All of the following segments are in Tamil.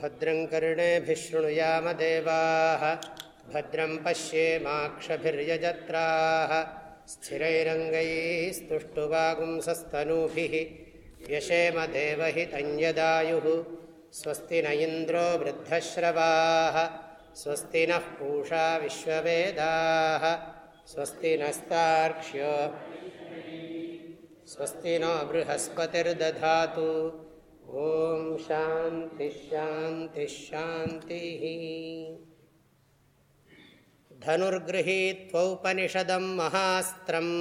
भद्रं कर्णेभिः शृणुयामदेवाः भद्रं पश्येमाक्षभिर्यजत्राः स्थिरैरङ्गैस्तुष्टुवागुंसस्तनूभिः व्यशेमदेवहितञ्यदायुः स्वस्ति न इन्द्रो वृद्धश्रवाः स्वस्ति नः पूषा विश्ववेदाः स्वस्ति नस्तार्क्ष्यो स्वस्ति नो बृहस्पतिर्दधातु ॐ शान्तिश्शान्तिश्शान्तिः धनुर्गृहीत्वौपनिषदं महास्त्रम्।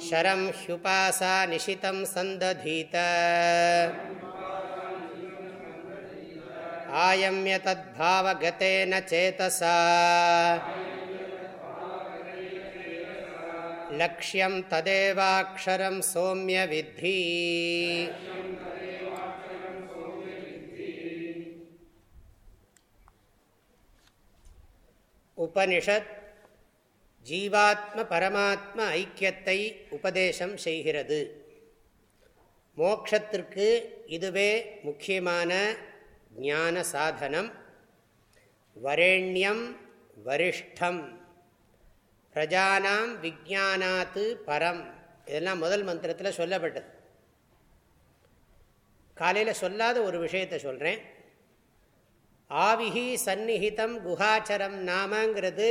शरं ह्युपासा निशितं सन्दधीत। आयम्य तद्भावगतेन चेतसा लक्ष्यं तदेवाक्षरं सौम्य विद्धि உபனிஷத் ஜீவாத்ம பரமாத்ம ஐக்கியத்தை உபதேசம் செய்கிறது மோக்ஷத்திற்கு இதுவே முக்கியமான ஞான சாதனம் வரேண்யம் வரிஷ்டம் பிரஜானாம் விஜானாத்து பரம். இதெல்லாம் முதல் மந்திரத்தில் சொல்லப்பட்டது. காலையில் சொல்லாத ஒரு விஷயத்தை சொல்கிறேன் ஆவிஹி சந்நிஹிதம் குஹாச்சரம் நாமங்கிறது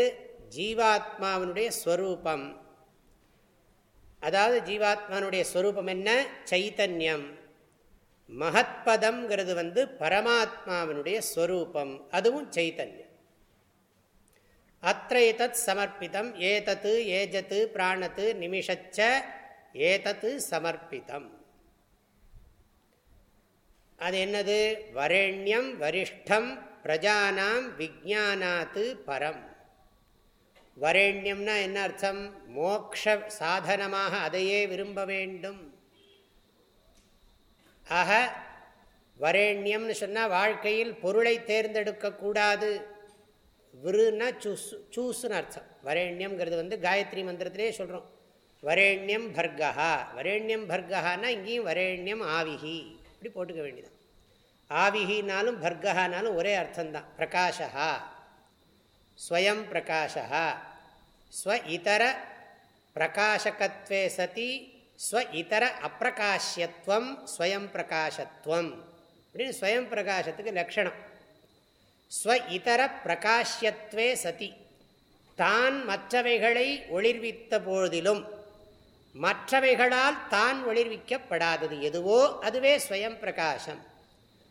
ஜீவாத்மாவனுடைய ஸ்வரூபம். அதாவது ஜீவாத்மானுடைய ஸ்வரூபம் என்ன? சைத்தன்யம். மகத்பதம்ங்கிறது வந்து பரமாத்மாவினுடைய ஸ்வரூபம். அதுவும் சைத்தன்யம். அத்தைதத் சமர்ப்பிதம். ஏதத்து ஏஜத்து பிராணத்து நிமிஷச்ச ஏதத்து சமர்ப்பிதம். அது என்னது? வரேண்யம் வரிஷ்டம் பிரஜானாம் விஜானாத்து பரம். வரேண்யம்னா என்ன அர்த்தம்? மோக்ஷ சாதனமாக அதையே விரும்ப வேண்டும். ஆக வரேண்யம்னு சொன்னால் வாழ்க்கையில் பொருளை தேர்ந்தெடுக்கக்கூடாது விருன்னா சூஸ் சூஸ்னு அர்த்தம். வரேண்யம்ங்கிறது வந்து காயத்ரி மந்திரத்திலே சொல்கிறோம் வரேண்யம் பர்கஹா. வரேண்யம் பர்கஹான்னா இங்கேயும் வரேண்யம் ஆவிஹி. இப்படி போட்டுக்க வேண்டியதான் ஆவிஹினாலும் பர்கஹானாலும் ஒரே அர்த்தம்தான். பிரகாஷா ஸ்வயம் பிரகாஷா ஸ்வ இதர பிரகாஷகத்வே சதி. ஸ்வ இதர அப்பிரகாஷ்யத்துவம் ஸ்வயம் பிரகாசத்துவம் அப்படின்னு ஸ்வயம் பிரகாசத்துக்கு லக்ஷணம் ஸ்வ இதர பிரகாஷ்யத்வே சதி. தான் மற்றவைகளை ஒளிர்வித்த போதிலும் மற்றவைகளால் தான் ஒளிர்விக்கப்படாதது எதுவோ அதுவே ஸ்வயம் பிரகாசம்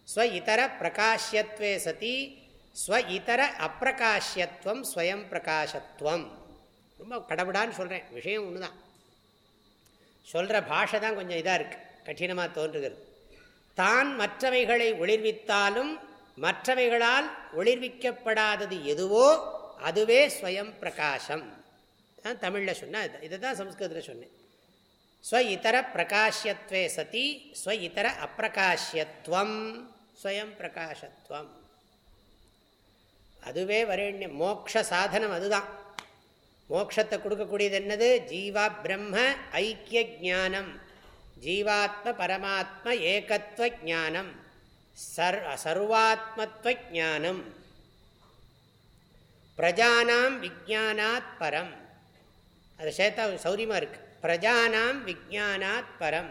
ஸ்வ இதர பிரகாஷ்யத்வே சதி ஸ்வ இதர அப்பிரகாஷ்யத்துவம் ஸ்வயம் பிரகாசத்துவம் ரொம்ப கடவுடான்னு சொல்கிறேன் விஷயம் ஒன்று தான் சொல்கிற பாஷை தான் கொஞ்சம் இதாக இருக்குது கடினமாக தோன்றுகிறது. தான் மற்றவைகளை ஒளிர்வித்தாலும் மற்றவைகளால் ஒளிர்விக்கப்படாதது எதுவோ அதுவே ஸ்வயம் பிரகாசம். தான் தமிழில் சொன்னால் இதை தான் சம்ஸ்கிருதத்தில் சொன்னேன். ஸ்வ இதர பிரகாஷ்யத்வே சதி ஸ்வ இதர அப்பிரகாஷ்யத்வம் ஸ்வயம் பிரகாசத்துவம் அதுவே வரேண்ய மோக்ஷ சாதனம் அதுதான். மோக்ஷத்தை கொடுக்கக்கூடியது என்னது? ஜீவா பிரம்ம ஐக்கிய ஜானம் ஜீவாத்ம பரமாத்ம ஏகத்துவ ஜானம் சர் சர்வாத்மத்துவ ஜானம் பிரஜானாம் விஜானாத் பரம். அது சேத்தா சௌரியமாக இருக்கு. பிரஜானாம் விஜானாத் பரம்.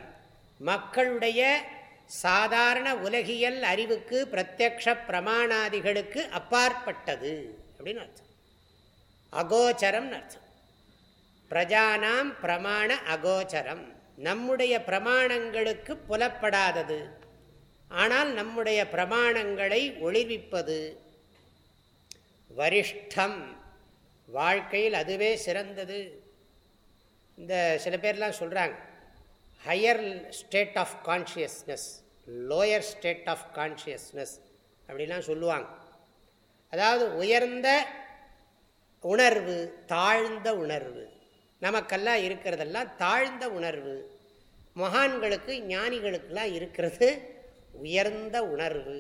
மக்களுடைய சாதாரண உலகியல் அறிவுக்கு பிரத்யக்ஷ பிரமாணாதிகளுக்கு அப்பாற்பட்டது அப்படின்னு அர்த்தம். அகோச்சரம் அர்த்தம். பிரஜானாம் பிரமாண அகோச்சரம். நம்முடைய பிரமாணங்களுக்கு புலப்படாதது. ஆனால் நம்முடைய பிரமாணங்களை ஒளிவிப்பது வரிஷ்டம். வாழ்க்கையில் அதுவே சிறந்தது. இந்த சில பேர்லாம் சொல்கிறாங்க higher state of consciousness lower state of consciousness அப்படிலாம் சொல்லுவாங்க. அதாவது உயர்ந்த உணர்வு தாழ்ந்த உணர்வு. நமக்கெல்லாம் இருக்கிறதெல்லாம் தாழ்ந்த உணர்வு. மகான்களுக்கு ஞானிகளுக்கெல்லாம் இருக்கிறது உயர்ந்த உணர்வு.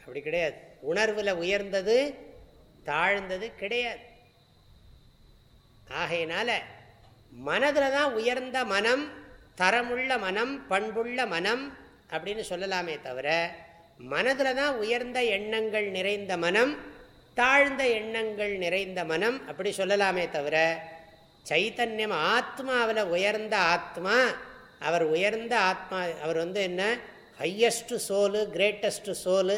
அப்படி கிடையாது. உணர்வில் உயர்ந்தது தாழ்ந்தது கிடையாது. ஆகையினால மனதில் தான் உயர்ந்த மனம் தரமுள்ள மனம் பண்புள்ள மனம் அப்படின்னு சொல்லலாமே தவிர மனதில் தான் உயர்ந்த எண்ணங்கள் நிறைந்த மனம் தாழ்ந்த எண்ணங்கள் நிறைந்த மனம் அப்படி சொல்லலாமே தவிர சைத்தன்யம் ஆத்மாவில் உயர்ந்த ஆத்மா அவர் உயர்ந்த ஆத்மா அவர் வந்து என்ன? ஹையஸ்ட்டு சோலு கிரேட்டஸ்ட்டு சோலு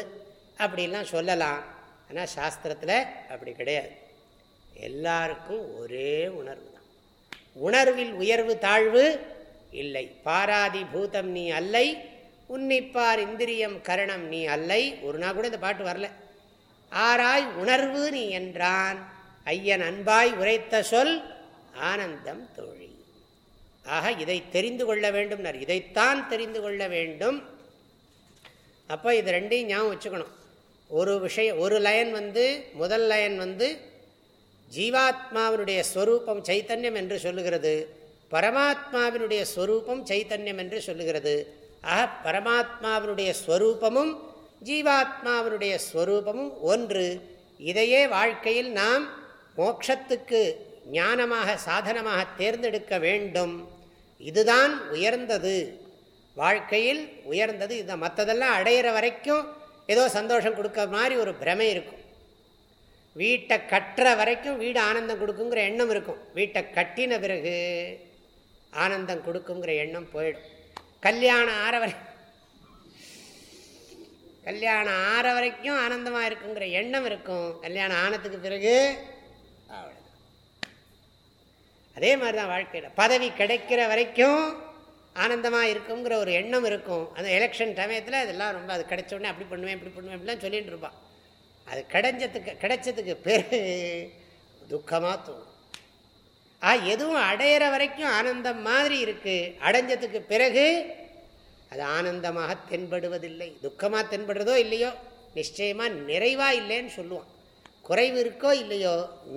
அப்படிலாம் சொல்லலாம். ஆனால் சாஸ்திரத்தில் அப்படி கிடையாது. எல்லாருக்கும் ஒரே உணர்வு தான். உணர்வில் உயர்வு தாழ்வு இல்லை. பாராதி பூதம் நீ அல்லை உன்னிப்பார் இந்திரியம் கரணம் நீ அல்லை. ஒரு நாள் கூட இந்த பாட்டு வரல. ஆராய் உணர்வு நீ என்றான். ஐயன் அன்பாய் உரைத்த சொல் ஆனந்தம் தோழி. ஆக இதை தெரிந்து கொள்ள வேண்டும் இதைத்தான் தெரிந்து கொள்ள வேண்டும். அப்போ இது ரெண்டையும் ஞாபகம் வச்சுக்கணும். ஒரு விஷயம் ஒரு லயன் வந்து முதல் லயன் வந்து ஜீவாத்மாவினுடைய ஸ்வரூபம் சைத்தன்யம் என்று சொல்லுகிறது. பரமாத்மாவினுடைய ஸ்வரூபம் சைத்தன்யம் என்று சொல்லுகிறது. ஆக பரமாத்மாவினுடைய ஸ்வரூபமும் ஜீவாத்மாவினுடைய ஸ்வரூபமும் ஒன்று. இதையே வாழ்க்கையில் நாம் மோட்சத்துக்கு ஞானமாக சாதனமாக தேர்ந்தெடுக்க வேண்டும். இதுதான் உயர்ந்தது. வாழ்க்கையில் உயர்ந்தது இதை மற்றதெல்லாம் அடையிற வரைக்கும் ஏதோ சந்தோஷம் கொடுக்க மாதிரி ஒரு பிரமை இருக்கும். வீட்டை கட்டுற வரைக்கும் வீடு ஆனந்தம் கொடுக்குங்கிற எண்ணம் இருக்கும். வீட்டை கட்டின பிறகு ஆனந்தம் கொடுக்குங்கிற எண்ணம் போயிடும். கல்யாணம் ஆற வரை கல்யாணம் ஆற வரைக்கும் ஆனந்தமாக இருக்குங்கிற எண்ணம் இருக்கும். கல்யாணம் ஆனத்துக்கு பிறகு அதே மாதிரி தான் வாழ்க்கையில். பதவி கிடைக்கிற வரைக்கும் ஆனந்தமாக இருக்குங்கிற ஒரு எண்ணம் இருக்கும். அந்த எலெக்ஷன் சமயத்தில் அதெல்லாம் ரொம்ப அது கிடைச்ச உடனே அப்படி பண்ணுவேன் இப்படி பண்ணுவேன் அப்படிலாம் சொல்லிகிட்டு இருப்பான் அது கிடைஞ்சதுக்கு கிடைச்சதுக்கு பிறகு துக்கமாக தோணும். ஆ எதுவும் அடையிற வரைக்கும் ஆனந்தம் மாதிரி இருக்குது அடைஞ்சதுக்கு பிறகு அது ஆனந்தமாக தென்படுவதில்லை. துக்கமாக தென்படுறதோ இல்லையோ நிச்சயமாக நிறைவாக இல்லைன்னு சொல்லுவான். குறைவு இருக்கோ இல்லையோ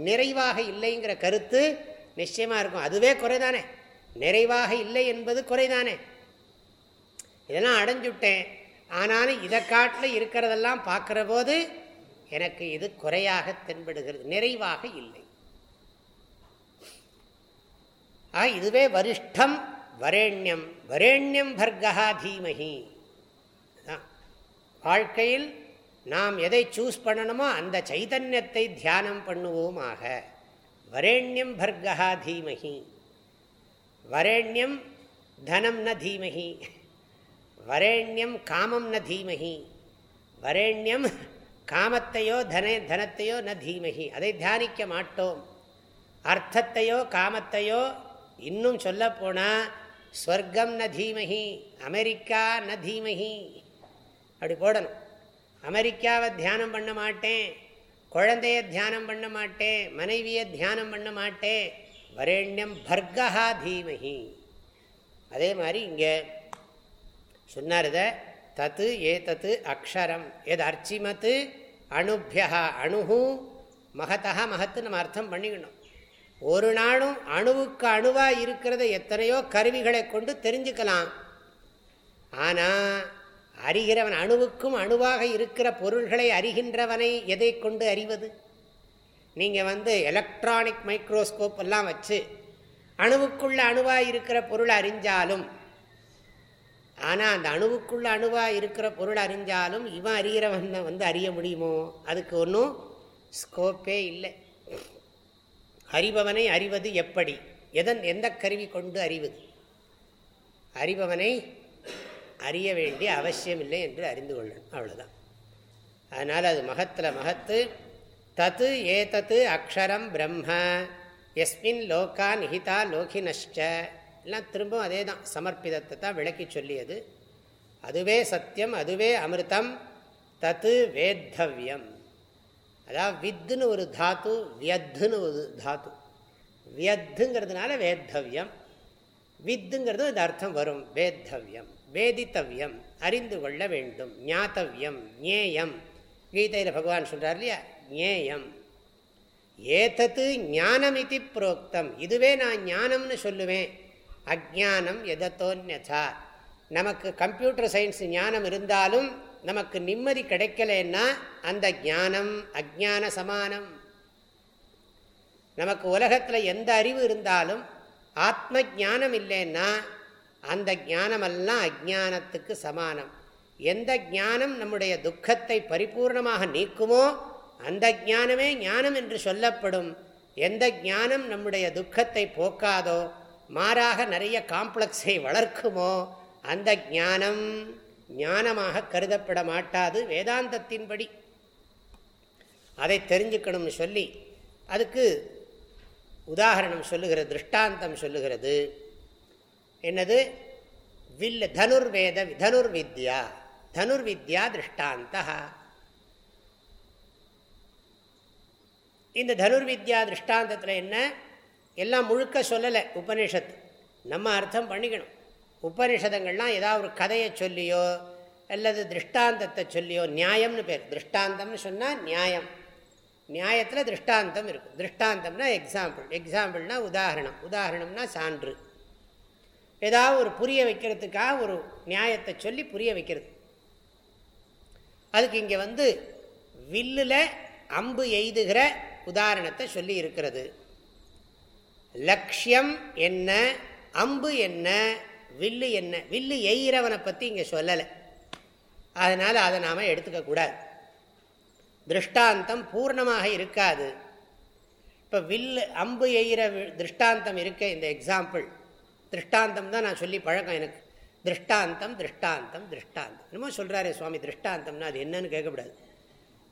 நிறைவாக இல்லைங்கிற கருத்து நிச்சயமாக இருக்கும். அதுவே குறைதானே? நிறைவாக இல்லை என்பது குறைதானே. இதெல்லாம் அடைஞ்சுட்டேன். ஆனாலும் இதை காட்டில் இருக்கிறதெல்லாம் பார்க்குற போது எனக்கு இது குறையாக தென்படுகிறது. நிறைவாக இல்லை. ஆ இதுவே வரிஷ்டம் வரேண்யம். வரேண்யம் பர்கா தீமஹி. வாழ்க்கையில் நாம் எதை சூஸ் பண்ணணுமோ அந்த சைதன்யத்தை தியானம் பண்ணுவோமாக. வரேண்யம் பர்கா தீமகி வரேண்யம் தனம் ந தீமஹி. வரேண்யம் காமம் ந தீமஹி. வரேண்யம் காமத்தையோ தன தனத்தையோ ந தீமகி அதை தியானிக்க மாட்டோம். அர்த்தத்தையோ காமத்தையோ இன்னும் சொல்லப்போனால் ஸ்வர்க்கம் ந தீமகி அமெரிக்கா ந தீமகி அப்படி போடணும். அமெரிக்காவை தியானம் பண்ண மாட்டேன். குழந்தைய தியானம் பண்ண மாட்டேன். மனைவியை தியானம் பண்ண மாட்டேன். வரேண்யம் பர்கா தீமகி அதே மாதிரி இங்கே சொன்னார் இதை தத்து ஏ தத்து அக்ஷரம் எது அர்ச்சிமத்து அணுபியா அணுகு மகத்தா மகத்து நம்ம அர்த்தம் பண்ணிக்கணும். ஒரு நாளும் அணுவுக்கு அணுவாக இருக்கிறத எத்தனையோ கருவிகளை கொண்டு தெரிஞ்சுக்கலாம். ஆனால் அறிகிறவன் அணுவுக்கும் அணுவாக இருக்கிற பொருள்களை அறிகின்றவனை எதை கொண்டு அறிவது? நீங்கள் வந்து எலக்ட்ரானிக் மைக்ரோஸ்கோப் எல்லாம் வச்சு அணுவுக்குள்ள அணுவாக இருக்கிற பொருள் அறிஞ்சாலும் ஆனால் அந்த அணுவுக்குள்ள அணுவாக இருக்கிற பொருள் அறிஞ்சாலும் இவன் அறிகிறவன் வந்து அறிய முடியுமோ? அதுக்கு ஒன்றும் ஸ்கோப்பே இல்லை. அறிபவனை அறிவது எப்படி? எதன் எந்த கருவி கொண்டு அறிவது அறிபவனை அறிய வேண்டிய அவசியம் இல்லை என்று அறிந்து கொள்ளணும். அவ்வளோதான் அதனால் அது மகத்தில் மகத்து தத்து ஏதத்து அக்ஷரம் பிரம்ம. எஸ்மின் லோகா நிகிதா லோகினஷ்ட எல்லாம் திரும்பவும் அதே தான் சமர்ப்பிதத்தை தான் விளக்கி சொல்லியது. அதுவே சத்தியம் அதுவே அமிர்தம் தத்து வேத்தவியம். அதாவது வித்துன்னு ஒரு தாத்து வியத்துன்னு ஒரு தாத்து. வியத்துங்கிறதுனால வேத்தவியம். வித்துங்கிறது இந்த அர்த்தம் வரும். வேத்தவியம் வேதித்தவியம் அறிந்து கொள்ள வேண்டும். ஞாத்தவியம் ஞேயம். கீதையில் பகவான் சொல்கிறார் இல்லையா? ஞேயம். ஏத்தத்து ஞானம் இது புரோக்தம். இதுவே நான் ஞானம்னு சொல்லுவேன். அஜானம் எதத்தோன்யதா நமக்கு கம்ப்யூட்டர் சயின்ஸ் ஞானம் இருந்தாலும் நமக்கு நிம்மதி கிடைக்கலன்னா அந்த ஞானம் அஜான சமானம். நமக்கு உலகத்தில் எந்த அறிவு இருந்தாலும் ஆத்ம ஜானம் இல்லைன்னா அந்த ஞானமெல்லாம் அஜானத்துக்கு சமானம். எந்த ஞானம் நம்முடைய துக்கத்தை பரிபூர்ணமாக நீக்குமோ அந்த ஞானமே ஞானம் என்று சொல்லப்படும். எந்த ஞானம் நம்முடைய துக்கத்தை போக்காதோ மாறாக நிறைய காம்ப்ளெக்ஸை வளர்க்குமோ அந்த ஞானம் ஞானமாக கருதப்பட மாட்டாது வேதாந்தத்தின்படி. அதை தெரிஞ்சுக்கணும்னு சொல்லி அதுக்கு உதாரணம் சொல்லுகிறது திருஷ்டாந்தம் சொல்லுகிறது. என்னது? வில் தனுர்வேத தனுர்வித்யா தனுர்வித்யா திருஷ்டாந்தா இந்த தனுர்வித்யா திருஷ்டாந்தத்தில் என்ன? எல்லாம் முழுக்க சொல்லலை உபனிஷத்து. நம்ம அர்த்தம் பண்ணிக்கணும். உபனிஷதங்கள்லாம் ஏதாவது ஒரு கதையை சொல்லியோ அல்லது திருஷ்டாந்தத்தை சொல்லியோ நியாயம்னு பேர். திருஷ்டாந்தம்னு சொன்னால் நியாயம். நியாயத்தில் திருஷ்டாந்தம் இருக்கும். திருஷ்டாந்தம்னா எக்ஸாம்பிள் எக்ஸாம்பிள்னா உதாரணம். உதாரணம்னா சான்று. ஏதாவது ஒரு புரிய வைக்கிறதுக்காக ஒரு நியாயத்தை சொல்லி புரிய வைக்கிறது. அதுக்கு இங்கே வந்து வில்லில் அம்பு எய்துகிற உதாரணத்தை சொல்லி இருக்கிறது. லட்சியம் என்ன அம்பு என்ன வில்லு என்ன வில்லு எய்கிறவனை பற்றி இங்கே சொல்லலை. அதனால் அதை நாம் எடுத்துக்கக்கூடாது திருஷ்டாந்தம் பூர்ணமாக இருக்காது. இப்போ வில்லு அம்பு எய்கிற திருஷ்டாந்தம் இருக்க இந்த எக்ஸாம்பிள் திருஷ்டாந்தம் தான் நான் சொல்லி பழக்கம் எனக்கு. திருஷ்டாந்தம் திருஷ்டாந்தம் திருஷ்டாந்தம். என்னமோ சொல்கிறாரே சுவாமி திருஷ்டாந்தம்னா அது என்னன்னு கேட்கக்கூடாது.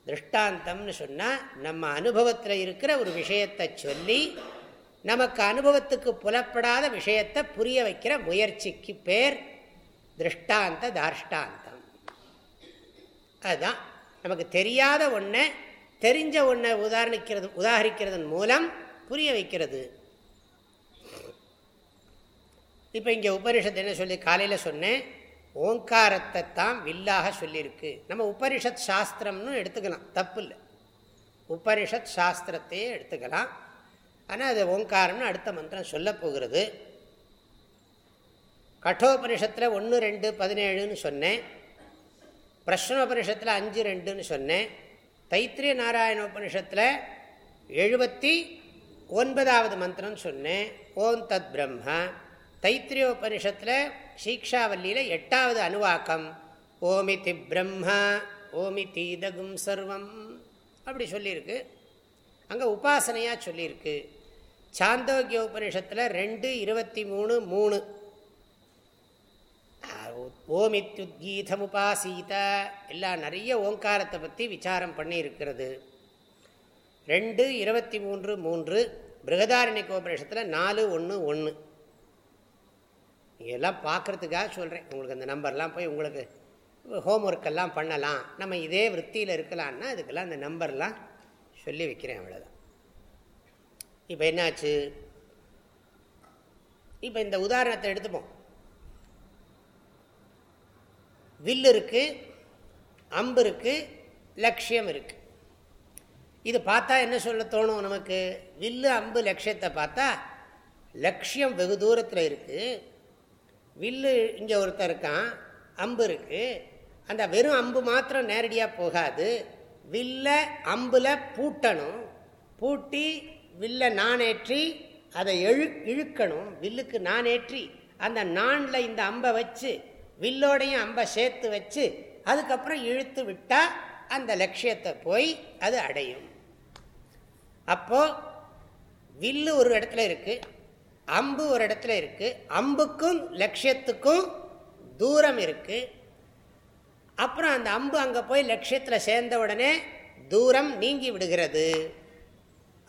திருஷ்டாந்தம்னு சொன்னால் நம்ம அனுபவத்தில் இருக்கிற ஒரு விஷயத்தை சொல்லி நமக்கு அனுபவத்துக்கு புலப்படாத விஷயத்தை புரிய வைக்கிற முயற்சிக்கு பேர் திருஷ்டாந்த தார்ஷ்டாந்தம். அதுதான். நமக்கு தெரியாத ஒன்றை தெரிஞ்ச ஒன்றை உதாரணிக்கிறது உதாகரிக்கிறதன் மூலம் புரிய வைக்கிறது. இப்போ இங்கே உபனிஷத்து என்ன சொல்லி காலையில் சொன்னேன் ஓங்காரத்தை தான் வில்லாக சொல்லியிருக்கு. நம்ம உபனிஷத் சாஸ்திரம்னு எடுத்துக்கலாம். தப்பு இல்லை உபனிஷத் சாஸ்திரத்தையே எடுத்துக்கலாம். ஆனால் அது ஓங்காரம்னு அடுத்த மந்திரம் சொல்ல போகிறது. கட்டோபனிஷத்தில் ஒன்று ரெண்டு பதினேழுன்னு சொன்னேன். பிரஷ்னோபனிஷத்தில் அஞ்சு ரெண்டுன்னு சொன்னேன். தைத்திரிய நாராயணோபனிஷத்தில் எழுபத்தி ஒன்பதாவது மந்திரம்னு சொன்னேன். ஓம் தத் பிரம்ம. தைத்திரியோபனிஷத்தில் சீக்ஷாவல்லியில் எட்டாவது அணுவாக்கம். ஓமிதி பிரம்மா ஓமி தீதகும் சர்வம். அப்படி சொல்லியிருக்கு. அங்கே உபாசனையாக சொல்லியிருக்கு. சாந்தோக்கிய உபனிஷத்தில் ரெண்டு இருபத்தி மூணு மூணு. ஓமித்யுத்கீதம் உபாசீத. எல்லாம் நிறைய ஓங்காரத்தை பற்றி விசாரம் பண்ணியிருக்கிறது. ரெண்டு இருபத்தி மூன்று மூன்று. பிருகதாரண்ய உபநிஷத்தில் நாலு ஒன்று ஒன்று இதெல்லாம் பார்க்குறதுக்காக சொல்கிறேன் உங்களுக்கு அந்த நம்பர்லாம் போய் உங்களுக்கு ஹோம் ஒர்க்கெல்லாம் பண்ணலாம். நம்ம இதே விற்த்தியில் இருக்கலான்னா அதுக்கெல்லாம் அந்த நம்பர்லாம் சொல்லி வைக்கிறேன் அவ்வளோதான் இப்போ என்னாச்சு? இப்போ இந்த உதாரணத்தை எடுத்துப்போம். வில் இருக்குது அம்பு இருக்குது லட்சியம் இருக்குது இது பார்த்தா என்ன சொல்ல தோணும் நமக்கு? வில்லு அம்பு லட்சியத்தை பார்த்தா லட்சியம் வெகு தூரத்தில் இருக்குது வில்லு இங்கே ஒருத்தர் இருக்கான் அம்பு இருக்குது அந்த வெறும் அம்பு மாத்திரம் நேரடியாக போகாது. வில்ல அம்பில் பூட்டணும். பூட்டி வில்ல நானேற்றி அதை எழு இழுக்கணும். வில்லுக்கு நானேற்றி அந்த நானில் இந்த அம்பை வச்சு வில்லோடையும் அம்பை சேர்த்து வச்சு அதுக்கப்புறம் இழுத்து விட்டால் அந்த லட்சியத்தை போய் அது அடையும். அப்போது வில்லு ஒரு இடத்துல இருக்குது அம்பு ஒரு இடத்துல இருக்குது அம்புக்கும் லட்சியத்துக்கும் தூரம் இருக்குது அப்புறம் அந்த அம்பு அங்கே போய் லட்சியத்தில் சேர்ந்த உடனே தூரம் நீங்கி விடுகிறது.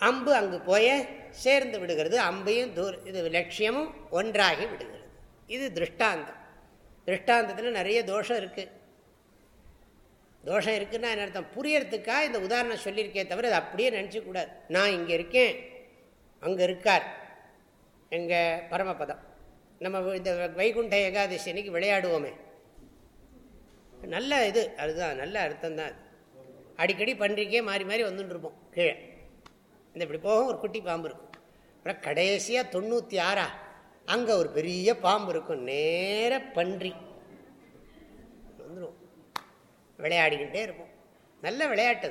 அம்பு அங்கு போய சேர்ந்து விடுகிறது. அம்பையும் தூர இது லட்சியமும் ஒன்றாகி விடுகிறது. இது திருஷ்டாந்தம். திருஷ்டாந்தத்தில் நிறைய தோஷம் இருக்குது தோஷம் இருக்குன்னா என்ன அர்த்தம்? புரியறதுக்காக இந்த உதாரணம் சொல்லியிருக்கே தவிர அதை அப்படியே நினச்சிக்கூடாது. நான் இங்கே இருக்கேன். அங்கே இருக்கார். எங்கள் பரமபதம். நம்ம இந்த வைகுண்ட ஏகாதசி அன்னைக்கு விளையாடுவோமே. நல்ல இது அதுதான் நல்ல அர்த்தம் தான் அடிக்கடி பன்றிக்கே மாறி மாறி வந்துட்டுருப்போம் கீழே. இந்த இப்படி போகும் ஒரு குட்டி பாம்பு இருக்கும். அப்புறம் கடைசியாக தொண்ணூற்றி ஆறா அங்கே ஒரு பெரிய பாம்பு இருக்கும் நேர பன்றி. வந்துடும் விளையாடிக்கிட்டே இருப்போம். நல்ல விளையாட்டு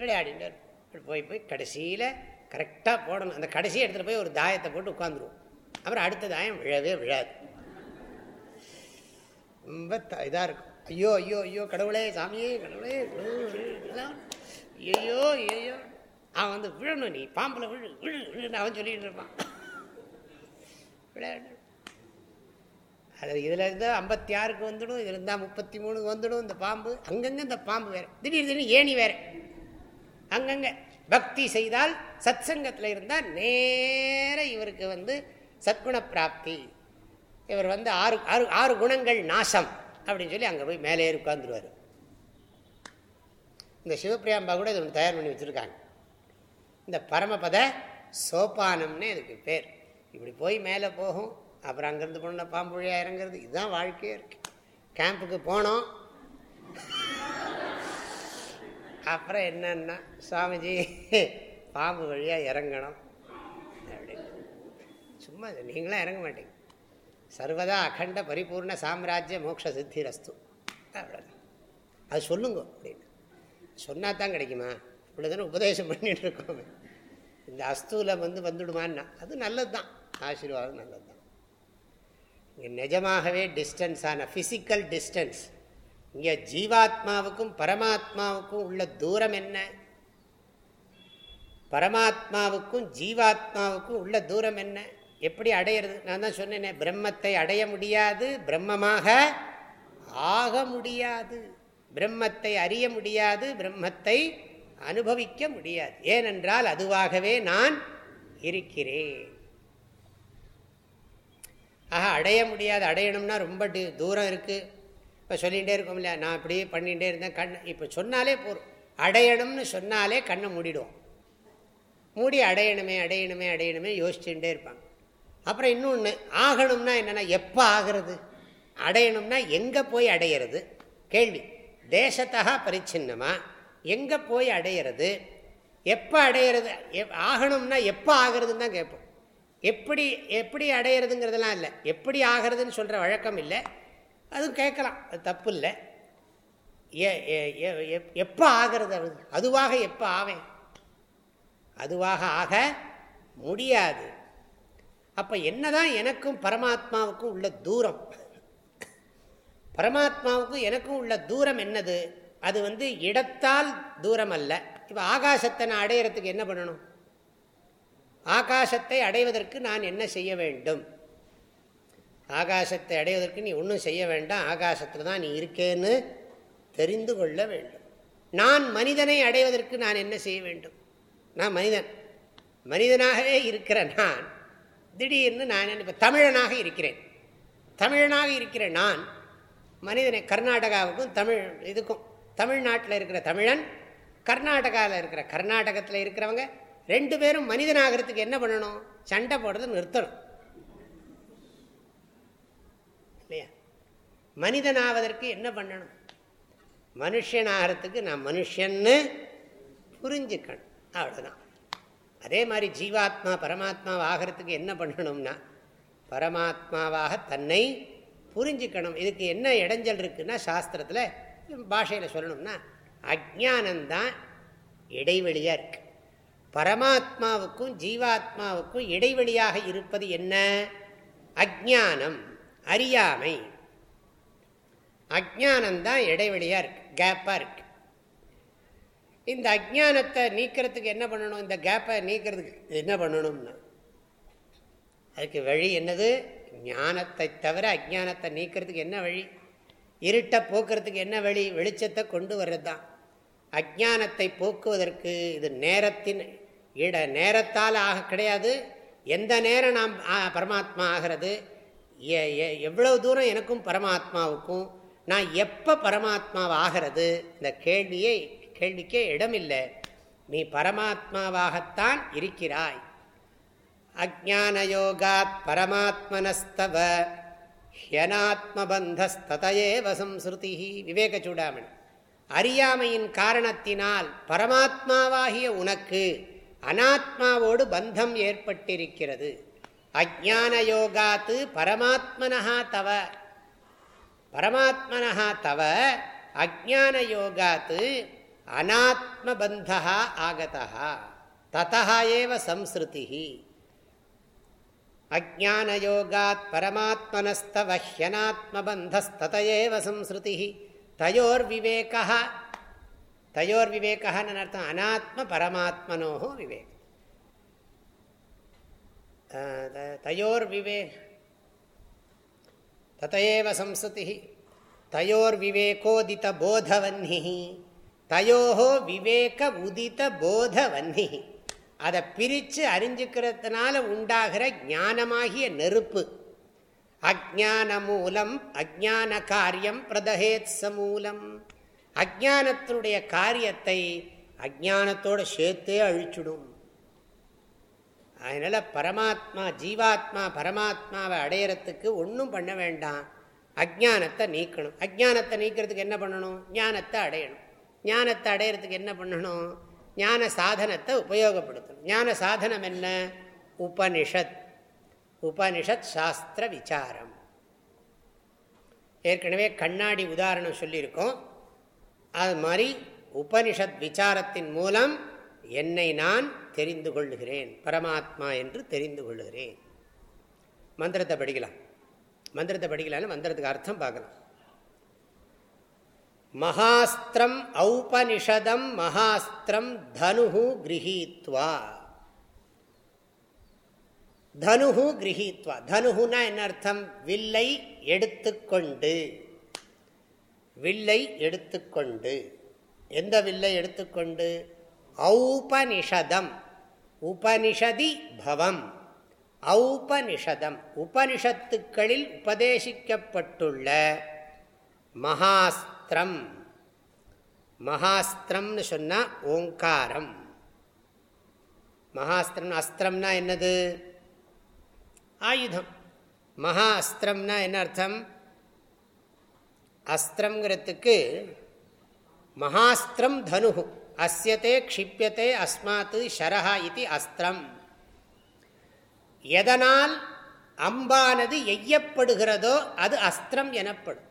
விளையாடிக்கிட்டே இருப்போம். போய் போய் கடைசியில் கரெக்டாக போடணும். அந்த கடைசியை எடுத்துகிட்டு போய் ஒரு தாயத்தை போட்டு உட்காந்துருவோம். அப்புறம் அடுத்த தாயம் விழவே விழாது. ரொம்ப இதாக இருக்கும். ஐயோ ஐயோ ஐயோ கடவுளே சாமியே கடவுளே ஐயோ ஐயோ அவன் வந்து விழணும் நீ. பாம்பில் விழு விழு விழுன்னு அவன் சொல்லிகிட்டு இருப்பான். விளையாடு. அது இதில் இருந்தால் ஐம்பத்தி ஆறுக்கு வந்துடும் இதில் இருந்தால் முப்பத்தி மூணுக்கு வந்துடும் இந்த பாம்பு. அங்கங்கே இந்த பாம்பு வேறு. திடீர் திடீர்னு ஏணி வேறு. அங்கங்கே. பக்தி செய்தால் சத் சங்கத்தில் இருந்தால் நேர இவருக்கு வந்து சத்குண பிராப்தி. இவர் வந்து ஆறு ஆறு ஆறு குணங்கள் நாசம் அப்படின்னு சொல்லி அங்கே போய் மேலே உட்காந்துருவார் இந்த சிவபிரியாம்பா கூட இது ஒன்று தயார் பண்ணி வச்சுருக்காங்க. இந்த பரமபத சோப்பானம்னு இதுக்கு பேர். இப்படி போய் மேலே போகும் அப்புறம் அங்கேருந்து போன பாம்புழியாக இறங்குறது. இதுதான் வாழ்க்கையே இருக்கு. கேம்புக்கு போனோம். அப்புறம் என்னன்னா சுவாமிஜி பாம்பு வழியாக இறங்கணும். அப்படின்னு. சும்மா நீங்களாம் இறங்க மாட்டீங்க. சர்வதா அகண்ட பரிபூர்ண சாம்ராஜ்ய மோக்ஷ சித்தி ரஸ்து அவ்வளோதான் அது சொல்லுங்க அப்படின்னு. சொன்னா தான் கிடைக்குமா? இப்படி உபதேசம் பண்ணிட்டு இருக்கோமே. இந்த அஸ்தூவில் வந்து வந்துடுமான்னா அது நல்லது தான் ஆசீர்வாதம் நல்லது தான் இங்கே நிஜமாகவே டிஸ்டன்ஸான ஃபிசிக்கல் டிஸ்டன்ஸ் இங்கே ஜீவாத்மாவுக்கும் பரமாத்மாவுக்கும் உள்ள தூரம் என்ன? பரமாத்மாவுக்கும் ஜீவாத்மாவுக்கும் உள்ள தூரம் என்ன? எப்படி அடையிறது? நான் தான் சொன்னேனே பிரம்மத்தை அடைய முடியாது பிரம்மமாக ஆக முடியாது. பிரம்மத்தை அறிய முடியாது பிரம்மத்தை அனுபவிக்க முடியாது. ஏனென்றால் அதுவாகவே நான் இருக்கிறேன். ஆக அடைய முடியாது. அடையணும்னா ரொம்ப தூரம் இருக்குது இப்போ சொல்லிகிட்டே இருக்கோம் இல்லையா நான் அப்படியே பண்ணிகிட்டே இருந்தேன் கண் இப்போ சொன்னாலே போகிறோம் அடையணும்னு சொன்னாலே கண்ணை மூடிடுவோம். மூடி அடையணுமே அடையணுமே அடையணுமே யோசிச்சுட்டே இருப்பாங்க. அப்புறம் இன்னொன்று ஆகணும்னா என்னென்னா எப்போ ஆகிறது? அடையணும்னா எங்கே போய் அடையிறது? கேள்வி. தேசத்தகா பரிச்சின்னமா? எங்கே போய் அடையிறது? எப்போ அடையிறது? ஆகணும்னா எப்போ ஆகிறதுன்னு தான் கேட்போம். எப்படி எப்படி அடையிறதுங்கிறதெல்லாம் இல்லை. எப்படி ஆகிறதுன்னு சொல்கிற வழக்கம் இல்லை. அதுவும் கேட்கலாம். அது தப்பு இல்லை. எப்போ ஆகிறது அது? அதுவாக எப்போ ஆவேன்? அதுவாக ஆக முடியாது. அப்போ என்னதான் எனக்கும் பரமாத்மாவுக்கும் உள்ள தூரம்? பரமாத்மாவுக்கும் எனக்கும் உள்ள தூரம் என்னது? அது வந்து இடத்தால் தூரம் அல்ல. இப்போ ஆகாசத்தை நான் அடையிறதுக்கு என்ன பண்ணணும்? ஆகாசத்தை அடைவதற்கு நான் என்ன செய்ய வேண்டும்? ஆகாசத்தை அடைவதற்கு நீ ஒன்றும் செய்ய வேண்டாம். ஆகாசத்தில் தான் நீ இருக்கேன்னு தெரிந்து கொள்ள வேண்டும். நான் மனிதனை அடைவதற்கு நான் என்ன செய்ய வேண்டும்? நான் மனிதன். மனிதனாகவே இருக்கிற நான் திடீர்னு நான் இப்போ தமிழனாக இருக்கிறேன். தமிழனாக இருக்கிற நான் மனிதனை கர்நாடகாவுக்கும் தமிழ் இதுக்கும் தமிழ்நாட்டில் இருக்கிற தமிழன் கர்நாடகாவில் இருக்கிற கர்நாடகத்தில் இருக்கிறவங்க ரெண்டு பேரும் மனிதனாகிறதுக்கு என்ன பண்ணணும்? சண்டை போடுறது நிறுத்தணும். இல்லையா? மனிதனாவதற்கு என்ன பண்ணணும்? மனுஷனாகிறதுக்கு நான் மனுஷன்னு புரிஞ்சுக்கணும். அவ்வளோதான் அதே மாதிரி ஜீவாத்மா பரமாத்மாவாகிறதுக்கு என்ன பண்ணணும்னா பரமாத்மாவாக தன்னை புரிஞ்சுக்கணும். இதுக்கு என்ன இடைஞ்சல் இருக்குன்னா சாஸ்திரத்தில் பாஷையில் சொல்லணும்னா அஜானந்தான் இடைவெளியாக இருக்கு. பரமாத்மாவுக்கும் ஜீவாத்மாவுக்கும் இடைவெளியாக இருப்பது என்ன? அஜானம் அறியாமை. அஜானந்தான் இடைவெளியாக இருக்கு கேப்பாக இருக்கு. இந்த அஜானத்தை நீக்கிறதுக்கு என்ன பண்ணணும்? இந்த கேப்பை நீக்கிறதுக்கு என்ன பண்ணணும்னா அதுக்கு வழி என்னது? ஞானத்தை தவிர அஜானத்தை நீக்கிறதுக்கு என்ன வழி? இருட்டை போக்குறதுக்கு என்ன வழி? வெளிச்சத்தை கொண்டு வர்றது தான் அஜானத்தை போக்குவதற்கு இது நேரத்தின் இட நேரத்தால் ஆக கிடையாது. எந்த நேரம் நாம் பரமாத்மா ஆகிறது எவ்வளவு தூரம் எனக்கும் பரமாத்மாவுக்கும் நான் எப்போ பரமாத்மாவாகிறது? இந்த கேள்வியே கேள்விக்கே இடமில்லை. நீ பரமாத்மாவாகத்தான் இருக்கிறாய். அஜானயோகாத் பரமாத்மனஸ்தவ ஹியனாத்மபந்தஸ்ததையே வசம்ஸ்ருதி விவேக சூடாமணி அறியாமையின் காரணத்தினால் பரமாத்மாவாகிய உனக்கு அனாத்மாவோடு பந்தம் ஏற்பட்டிருக்கிறது. அஜான யோகாத்து பரமாத்மனஹா தவ. பரமாத்மனஹா தவ அஜான யோகாத்து அனாத்மபந்தா ஆகதா ததா ஏவ சம்ஸ்ருதி அஜானயோகாத் பரமாத்மனஸ்தவஹ்யனாத்மபந்தஸ்ததையேவ சம்ஸ்ருதி தயோர் விவேகா தயோர் விவேகான்னு அர்த்தம் அநாத்ம பரமாத்மனோ விவேகம். தயோர் விவேக் ததையேவ சம்சதி தயோர் விவேகோதித போதவன்னி தயோ விவேக உதித போதவன்னி. அதை பிரித்து அறிஞ்சுக்கிறதுனால உண்டாகிற ஞானமாகிய நெருப்பு. அஜான மூலம் அஜான காரியம் பிரதஹேத் சமூலம். அஜானத்தினுடைய காரியத்தை அஜானத்தோடு சேர்த்தே அழிச்சுடும். அதனால் பரமாத்மா ஜீவாத்மா பரமாத்மாவை அடையிறத்துக்கு ஒன்றும் பண்ண வேண்டாம். அஜானத்தை நீக்கணும். அஜானத்தை நீக்கிறதுக்கு என்ன பண்ணணும்? ஞானத்தை அடையணும். ஞானத்தை அடையிறதுக்கு என்ன பண்ணணும்? ஞான சாதனத்தை உபயோகப்படுத்தணும். ஞான சாதனம் என்ன? உபனிஷத். உபனிஷத் சாஸ்திர விசாரம். ஏற்கனவே கண்ணாடி உதாரணம் சொல்லியிருக்கோம். அது மாதிரி உபனிஷத் விசாரத்தின் மூலம் என்னை நான் தெரிந்து கொள்ளுகிறேன் பரமாத்மா என்று தெரிந்து கொள்ளுகிறேன். மந்திரத்தை படிக்கலாம். மந்திரத்தை படிக்கலான்னு மந்திரத்துக்கு அர்த்தம் பார்க்கலாம். மகாஸ்திரம் ஔபனிஷதம் மகாஸ்திரம் தனுகு கிரகீத்வா. தனுகு கிரகீத்வா. தனுகுனா என்ன அர்த்தம்? வில்லை எடுத்துக்கொண்டு. வில்லை எடுத்துக்கொண்டு. எந்த வில்லை எடுத்துக்கொண்டு? ஔபனிஷதம் உபனிஷதி பவம் ஔபனிஷதம் உபனிஷத்துக்களில் உபதேசிக்கப்பட்டுள்ள மகாஸ்திரம் மகாஸ்திரம்னு சொன்னால் ஓங்காரம் மகாஸ்திரம் அஸ்திரம்னா என்னது ஆயுதம் மகா அஸ்திரம்னா என்ன அர்த்தம் அஸ்திரங்கிறதுக்கு மகாஸ்திரம் தனு அஸ்யத்தே க்ஷிப்பியத்தே அஸ்மாத்து ஷரஹா இது அஸ்திரம். எதனால் அம்பானது எய்யப்படுகிறதோ அது அஸ்திரம் எனப்படும்.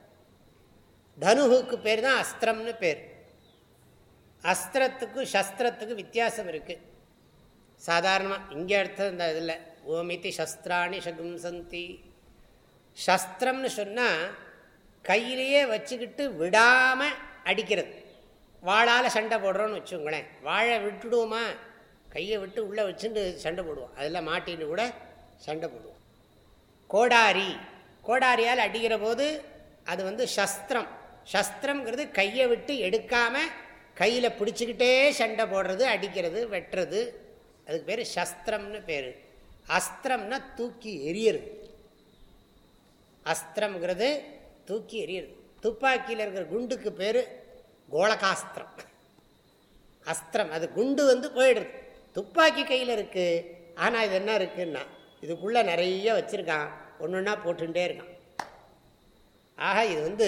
தனுகுக்கு பேர் தான் அஸ்திரம்னு பேர். அஸ்திரத்துக்கு சஸ்திரத்துக்கு வித்தியாசம் இருக்குது சாதாரணமாக இங்கே அர்த்தம் இந்த இதில் ஓமிதி சஸ்திராணி சகும்சந்தி. சஸ்திரம்னு சொன்னால் கையிலேயே வச்சுக்கிட்டு விடாமல் அடிக்கிறது. வாழால் சண்டை போடுறோன்னு வச்சுங்களேன் வாழை விட்டுடுவோமா? கையை விட்டு உள்ளே வச்சுட்டு சண்டை போடுவோம். அதில் மாட்டின்னு கூட சண்டை போடுவோம். கோடாரி. கோடாரியால் அடிக்கிற போது அது வந்து சஸ்திரம். சஸ்திரங்கிறது கையை விட்டு எடுக்காமல் கையில் பிடிச்சிக்கிட்டே சண்டை போடுறது அடிக்கிறது வெட்டுறது. அதுக்கு பேர் சஸ்திரம்னு பேர். அஸ்திரம்னா தூக்கி எரியறது அஸ்திரம்ங்கிறது தூக்கி எரியறது துப்பாக்கியில் இருக்கிற குண்டுக்கு பேர் கோலகாஸ்திரம். அஸ்திரம் அது குண்டு வந்து போயிடுது. துப்பாக்கி கையில் இருக்குது ஆனால் இது என்ன இருக்குன்னா இதுக்குள்ளே நிறைய வச்சுருக்கான். ஒன்று ஒன்றா போட்டுட்டே இருக்கான். ஆக இது வந்து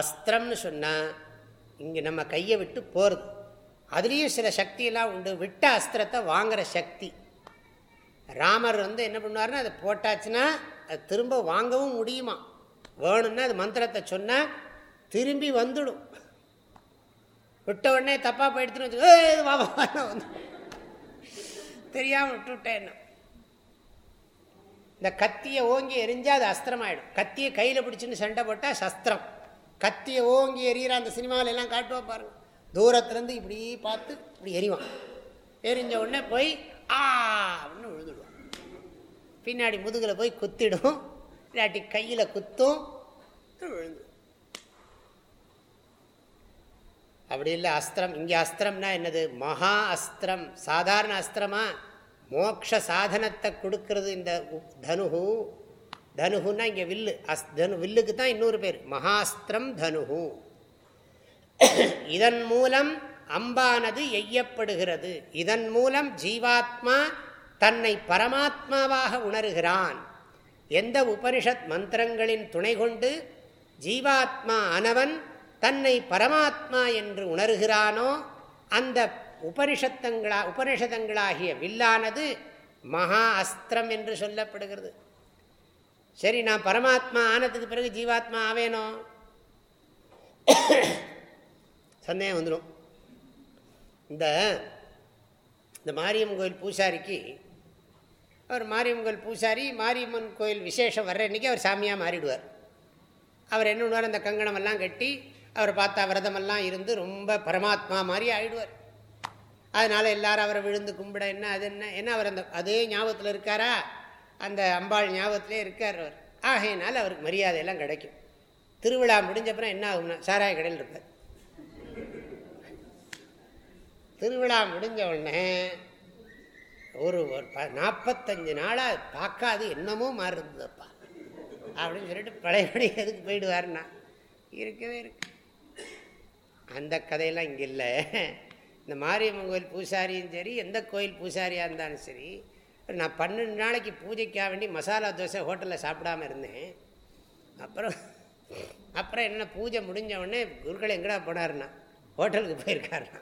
அஸ்திரம்னு சொன்னால் இங்கே நம்ம கையை விட்டு போகிறது அதுலேயும் சில சக்தியெல்லாம் உண்டு. விட்ட அஸ்திரத்தை வாங்குகிற சக்தி. ராமர் வந்து என்ன பண்ணுவார்னா அதை போட்டாச்சுன்னா அது திரும்ப வாங்கவும் முடியுமா வேணும்னா அது மந்திரத்தை சொன்னால் திரும்பி வந்துடும். விட்ட உடனே தப்பாக போயிடுத்துன்னு வச்சு வந்து தெரியாமல் விட்டுவிட்டேன் இந்த கத்தியை ஓங்கி எரிஞ்சால் அது அஸ்திரம் ஆகிடும் கத்தியை கையில் பிடிச்சின்னு சண்டை போட்டால் சஸ்திரம். கத்தியை ஓங்கி எரியிற அந்த சினிமாவில் எல்லாம் காட்டுவா பாருங்க. தூரத்துலேருந்து இப்படி பார்த்து இப்படி எரிவான். எரிஞ்ச உடனே போய் ஆ அப்படின்னு விழுந்துடுவான் பின்னாடி முதுகில் போய் குத்திடும். இல்லாட்டி கையில் குத்தும். விழுந்து அப்படி இல்லை அஸ்திரம் இங்கே அஸ்திரம்னா என்னது? மகா அஸ்திரம். சாதாரண அஸ்திரமா? மோக்ஷ சாதனத்தை கொடுக்கறது இந்த தனுகு தனுகுன்னா இங்கே வில்லு. அஸ் தனு வில்லுக்கு தான் இன்னொரு பேர். மகாஸ்திரம் தனுகு இதன் மூலம் அம்பானது எய்யப்படுகிறது. இதன் மூலம் ஜீவாத்மா தன்னை பரமாத்மாவாக உணர்கிறான். எந்த உபனிஷத் மந்திரங்களின் துணை கொண்டு ஜீவாத்மா அனவன் தன்னை பரமாத்மா என்று உணர்கிறானோ அந்த உபனிஷத்தங்களா உபனிஷதங்களாகிய வில்லானது மகா அஸ்திரம் என்று சொல்லப்படுகிறது. சரி நான் பரமாத்மா ஆனதுக்கு பிறகு ஜீவாத்மா ஆவேனோ? சந்தேகம் வந்துடும். இந்த இந்த மாரியம் கோயில் பூசாரிக்கு அவர் மாரியம்மன் பூசாரி மாரியம்மன் கோயில் விசேஷம் வர்ற அன்றைக்கி அவர் சாமியாக மாறிடுவார். அவர் என்ன பண்ணுவார்? அந்த கங்கணமெல்லாம் கட்டி அவரை பார்த்தா விரதமெல்லாம் இருந்து ரொம்ப பரமாத்மா மாதிரி ஆயிடுவார். அதனால் எல்லாரும் அவரை விழுந்து கும்பிட என்ன அது என்ன என்ன அவர் அந்த அதே ஞாபகத்தில் இருக்காரா? அந்த அம்பாள் ஞாபகத்திலே இருக்கார் அவர். ஆகையினால் அவருக்கு மரியாதையெல்லாம் கிடைக்கும். திருவிழா முடிஞ்சப்புறம் என்ன ஆகும்னா சாராய கடையில் இருப்பார். திருவிழா முடிஞ்ச உடனே ஒரு நாற்பத்தஞ்சு நாளாக பார்க்காது என்னமோ மாறுதுப்பா. அப்படின்னு சொல்லிட்டு பழையபடி எதுக்கு போயிடுவார்னா இருக்கவே இருக்கு. அந்த கதையெல்லாம் இங்கே இல்லை. இந்த மாரியம்மன் கோயில் பூசாரியும் சரி எந்த கோயில் பூசாரியாக இருந்தாலும் சரி நான் பன்னெண்டு நாளைக்கு பூஜைக்காக வேண்டி மசாலா தோசை ஹோட்டலில் சாப்பிடாமல் இருந்தேன். அப்புறம் அப்புறம் என்ன பூஜை முடிஞ்ச உடனே குருக்கள் எங்கடா போனார்னா ஹோட்டலுக்கு போயிருக்காருனா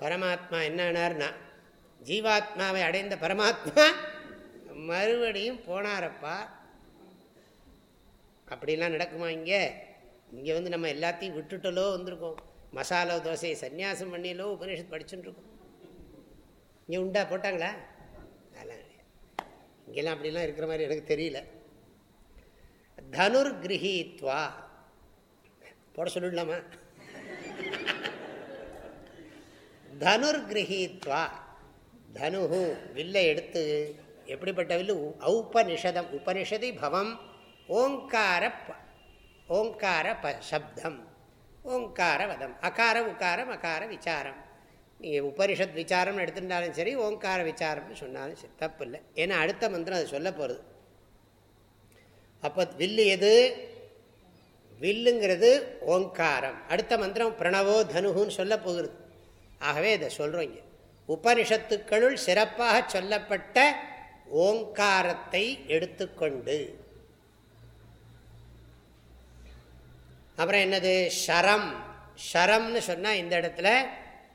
பரமாத்மா என்னன்னார்னா ஜீவாத்மாவை அடைந்த பரமாத்மா மறுபடியும் போனாரப்பா. அப்படிலாம் நடக்குமா இங்கே? இங்கே வந்து நம்ம எல்லாத்தையும் விட்டுட்டலோ வந்திருக்கோம். மசாலா தோசையை சன்னியாசம் பண்ணியலோ உபனிஷத் படிச்சுட்டுருக்கோம். இங்கே உண்டா? போட்டாங்களா? அதெல்லாம் இங்கெல்லாம் அப்படிலாம் இருக்கிற மாதிரி எனக்கு தெரியல. தனுர் கிரகித்வா போட சொல்லிடலாமா? தனுர் கிரகித்வா தனு வில்லை எடுத்து எப்படிப்பட்ட வில்லு? ஔபனிஷதம் உபனிஷதி பவம் ஓங்கார ஓங்கார ப சப்தம். ஓங்கார வதம் அகார உக்காரம் அகார விசாரம். நீங்கள் உபனிஷத் விசாரம் எடுத்துட்டாலும் சரி ஓங்கார விசாரம்னு சொன்னாலும் சரி தப்பு இல்லை ஏன்னா அடுத்த மந்திரம் அது சொல்ல போகிறது அப்போ வில்லு எது? வில்லுங்கிறது ஓங்காரம். அடுத்த மந்திரம் பிரணவோ தனுகுன்னு சொல்ல போகிறது. ஆகவே இதை சொல்கிறோம் இங்கே. உபனிஷத்துக்களுள் சிறப்பாக சொல்லப்பட்ட ஓங்காரத்தை எடுத்துக்கொண்டு அப்புறம் என்னது? ஷரம். ஷரம்னு சொன்னால் இந்த இடத்துல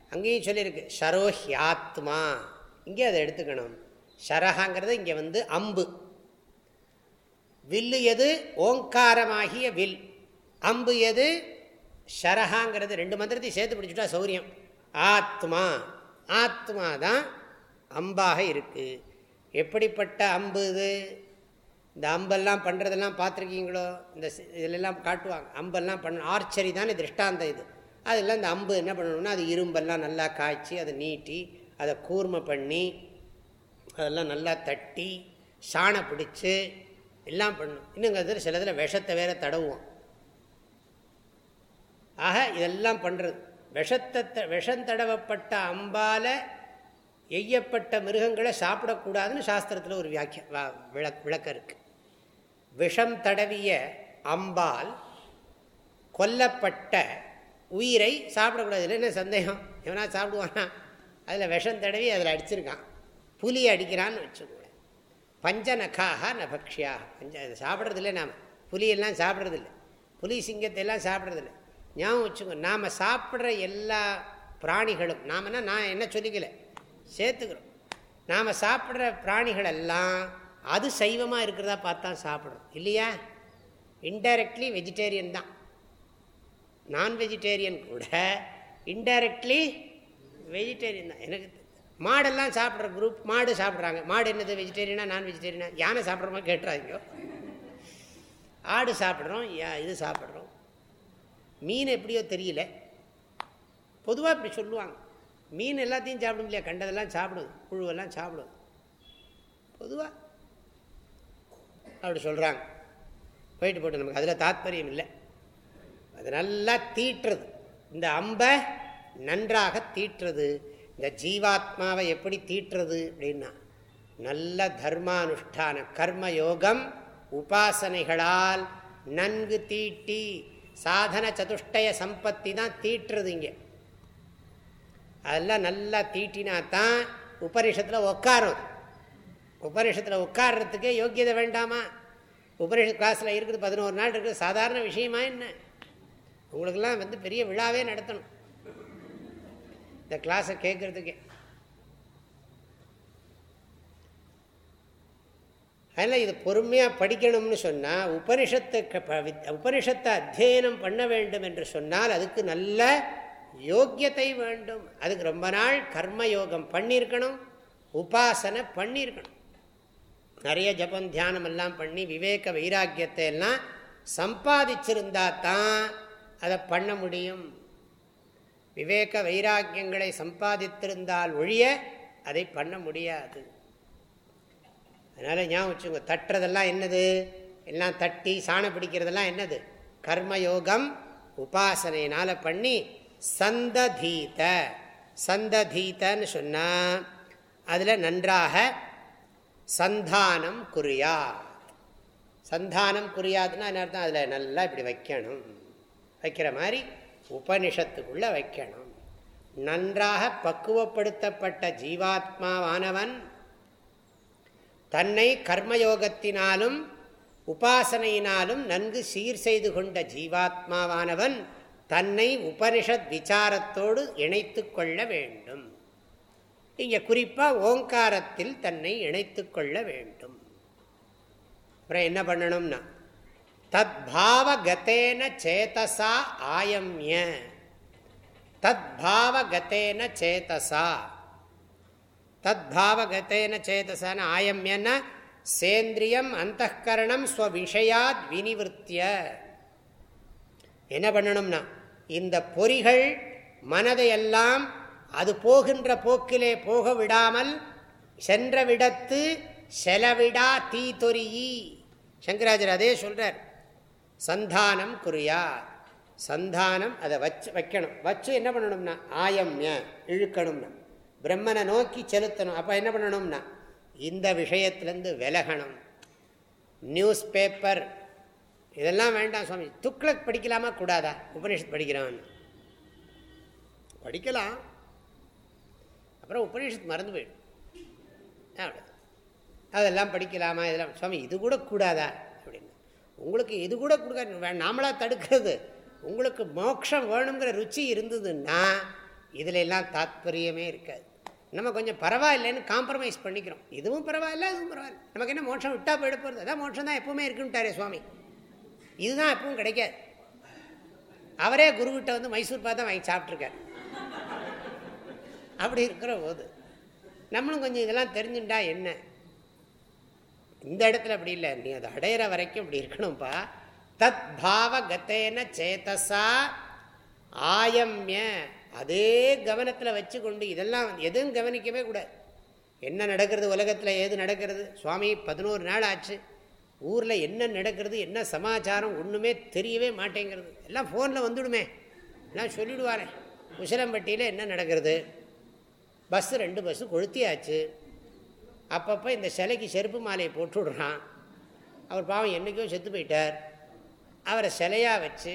அங்கேயும் சொல்லியிருக்கு. ஷரோஹியாத்மா இங்கே அதை எடுத்துக்கணும். ஷரஹாங்கிறது இங்கே வந்து அம்பு. வில்லு எது? ஓங்காரமாகிய வில். அம்பு எது? ஷரஹாங்கிறது. ரெண்டு மந்திரத்தையும் சேர்த்து பிடிச்சுட்டா சௌரியம். ஆத்மா. ஆத்மா தான் அம்பாக இருக்குது எப்படிப்பட்ட அம்பு இது? இந்த அம்பெல்லாம் பண்ணுறதெல்லாம் பார்த்துருக்கீங்களோ? இந்த இதிலெல்லாம் காட்டுவாங்க. அம்பெல்லாம் பண்ண ஆர்ச்சரி தானே திருஷ்டாந்தம் இது. அதெல்லாம் இந்த அம்பு என்ன பண்ணணும்னா அது இரும்பெல்லாம் நல்லா காய்ச்சி அதை நீட்டி அதை கூர்மை பண்ணி அதெல்லாம் நல்லா தட்டி சாணை பிடிச்சி எல்லாம் பண்ணும். இன்னுங்கிறது சிலதில் விஷத்தை வேற தடவுவோம். ஆக இதெல்லாம் பண்ணுறது விஷத்தை விஷம் தடவப்பட்ட அம்பால் எய்யப்பட்ட மிருகங்களை சாப்பிடக்கூடாதுன்னு சாஸ்திரத்தில் ஒரு வியாக்கிய விளக்கம் இருக்குது விஷம் தடவிய அம்பால் கொல்லப்பட்ட உயிரை சாப்பிடக்கூடாது. என்ன சந்தேகம்? எவனா சாப்பிடுவானா? அதில் விஷம் தடவி அதில் அடிச்சிருக்கான். புலி அடிக்கிறான்னு வச்சுக்கூட பஞ்ச நகாக நபக்ஷியாக பஞ்ச சாப்பிட்றதில்ல நாம். புலியெல்லாம் சாப்பிட்றதில்ல. புலி சிங்கத்தை எல்லாம் சாப்பிட்றதில்ல. ஞாபகம் வச்சுக்கோ நாம் சாப்பிட்ற எல்லா பிராணிகளும் நாமன்னா நான் என்ன சொல்லிக்கல? சேர்த்துக்கிறோம். நாம் சாப்பிட்ற பிராணிகளெல்லாம் அது சைவமாக இருக்கிறதா பார்த்தா சாப்பிடும். இல்லையா? இன்டைரக்ட்லி வெஜிடேரியன் தான். நான் வெஜிடேரியன் கூட இன்டைரக்ட்லி வெஜிடேரியன் தான். எனக்கு மாடெல்லாம் சாப்பிட்ற குரூப் மாடு சாப்பிட்றாங்க. மாடு என்னது? வெஜிடேரியனா நான் வெஜிடேரியனா யானை சாப்பிட்றமா? கேட்டுறாங்க ஆடு சாப்பிட்றோம் இது சாப்பிட்றோம். மீன் எப்படியோ தெரியல. பொதுவாக இப்படி சொல்லுவாங்க. மீன் எல்லாத்தையும் சாப்பிடும் இல்லையா? கண்டதெல்லாம் சாப்பிடுது புழுவெல்லாம் சாப்பிடுது பொதுவாக அப்படி சொல்கிறாங்க போயிட்டு போட்டு நமக்கு அதில் தாத்பரியம் இல்லை. அது நல்லா தீட்டுறது. இந்த அம்பை நன்றாக தீட்டுறது. இந்த ஜீவாத்மாவை எப்படி தீட்டுறது அப்படின்னா நல்ல தர்மானுஷ்டான கர்ம யோகம் உபாசனைகளால் நன்கு தீட்டி சாதன சதுஷ்டய சம்பத்தி தான் தீட்டுறது இங்கே. அதெல்லாம் நல்லா தீட்டினா தான் உபரிஷத்தில் உக்காரும். உபனிஷத்தில் உட்கார்றதுக்கே யோக்கியதை வேண்டாமா? உபனிஷத் கிளாஸில் இருக்குது பதினோரு நாள் இருக்குது. சாதாரண விஷயமா என்ன? உங்களுக்கெல்லாம் வந்து பெரிய விழாவே நடத்தணும். இந்த கிளாஸை கேட்குறதுக்கே அதில் இது பொறுமையாக படிக்கணும்னு சொன்னால் உபனிஷத்தை உபனிஷத்தை அத்தியனம் பண்ண வேண்டும் என்று சொன்னால் அதுக்கு நல்ல யோக்கியத்தை வேண்டும். அதுக்கு ரொம்ப நாள் கர்ம யோகம் பண்ணியிருக்கணும். உபாசனை பண்ணியிருக்கணும். நிறைய ஜபம் தியானம் எல்லாம் பண்ணி விவேக வைராக்கியத்தை எல்லாம் சம்பாதிச்சிருந்தா தான் அதை பண்ண முடியும். விவேக வைராக்கியங்களை சம்பாதித்திருந்தால் ஒழிய அதை பண்ண முடியாது. அதனால் ஞாபகம் வச்சுங்க தட்டுறதெல்லாம் என்னது? எல்லாம் தட்டி சாணம் பிடிக்கிறதெல்லாம் என்னது? கர்மயோகம் உபாசனையினால் பண்ணி சந்ததீத சந்ததீதன்னு சொன்னால் அதில் நன்றாக சந்தானம் குறியா சந்தானம் குறியாதுன்னா என்ன அர்த்தம்? அதில் நல்லா இப்படி வைக்கணும். வைக்கிற மாதிரி உபனிஷத்துக்குள்ளே வைக்கணும். நன்றாக பக்குவப்படுத்தப்பட்ட ஜீவாத்மாவானவன் தன்னை கர்மயோகத்தினாலும் உபாசனையினாலும் நன்கு சீர் செய்து கொண்ட ஜீவாத்மாவானவன் தன்னை உபனிஷத் விசாரத்தோடு இணைத்து கொள்ள வேண்டும். இங்கே குறிப்பாக ஓங்காரத்தில் தன்னை இணைத்து கொள்ள வேண்டும். அப்புறம் என்ன பண்ணணும்னா தத் பாவகத்தேன சேதசா ஆயம்ய. தத் பாவகத்தேன சேதசா. தத் பாவகத்தேன சேதசான ஆயம்யன்னா சேந்திரியம் அந்தகரணம் ஸ்வவிஷயாத் வினிவத்திய என்ன பண்ணணும்னா இந்த பொறிகள் மனதையெல்லாம் அது போகின்ற போக்கிலே போக விடாமல் சென்ற விடத்து செலவிடா தீ தொரியி சங்கராஜர் அதே சொல்கிறார் சந்தானம் குறியா சந்தானம் அதை வச்சு வைக்கணும். வச்சு என்ன பண்ணணும்னா ஆயம்ய இழுக்கணும்னா பிரம்மனை நோக்கி செலுத்தணும். அப்போ என்ன பண்ணணும்னா இந்த விஷயத்துலேருந்து விலகணும். நியூஸ் பேப்பர் இதெல்லாம் வேண்டாம் சுவாமி. துக்ளக் படிக்கலாமா? கூடாதா? உபனிஷத் படிக்கிறான் படிக்கலாம். அப்புறம் உபனிஷத் மறந்து போயிடும். அதெல்லாம் படிக்கலாமா? இதெல்லாம் சுவாமி இது கூட கூடாதா? அப்படின்னு. உங்களுக்கு இது கூட கொடுக்க நாமளாக தடுக்கிறது. உங்களுக்கு மோட்சம் வேணுங்கிற ருச்சி இருந்ததுன்னா இதில் எல்லாம் தாத்பரியமே இருக்காது. நம்ம கொஞ்சம் பரவாயில்லைன்னு காம்ப்ரமைஸ் பண்ணிக்கிறோம். இதுவும் பரவாயில்ல அதுவும் பரவாயில்ல. நமக்கு என்ன மோட்சம் விட்டால் போயிட போகிறது அதான் மோட்சம் தான் எப்பவுமே இருக்குன்ட்டாரே சுவாமி. இதுதான் எப்பவும் கிடைக்காது. அவரே குருக்கிட்ட வந்து மைசூர் பார்த்தா வாங்கி சாப்பிட்ருக்காரு அப்படி இருக்கிற போது நம்மளும் கொஞ்சம் இதெல்லாம் தெரிஞ்சுட்டா என்ன? இந்த இடத்துல அப்படி இல்லை. நீ அதை அடையிற வரைக்கும் இப்படி இருக்கணும்ப்பா தத் பாவ கத்தேன சேத்தசா ஆயம்ய. அதே கவனத்தில் வச்சு கொண்டு இதெல்லாம் எதுவும் கவனிக்கவே கூடாது. என்ன நடக்கிறது உலகத்தில் ஏது நடக்கிறது? சுவாமி பதினோரு நாள் ஆச்சு. ஊரில் என்ன நடக்கிறது என்ன சமாச்சாரம் ஒன்றுமே தெரியவே மாட்டேங்கிறது. எல்லாம் ஃபோனில் வந்துவிடுமே எல்லாம் சொல்லிவிடுவாரேன் உசிலம்பட்டியில் என்ன நடக்கிறது? பஸ்ஸு ரெண்டு பஸ்ஸு கொளுத்தியாச்சு. அப்பப்போ இந்த சிலைக்கு செருப்பு மாலையை போட்டு விடுறான். அவர் பாவம் என்றைக்கோ செத்து போயிட்டார். அவரை சிலையாக வச்சு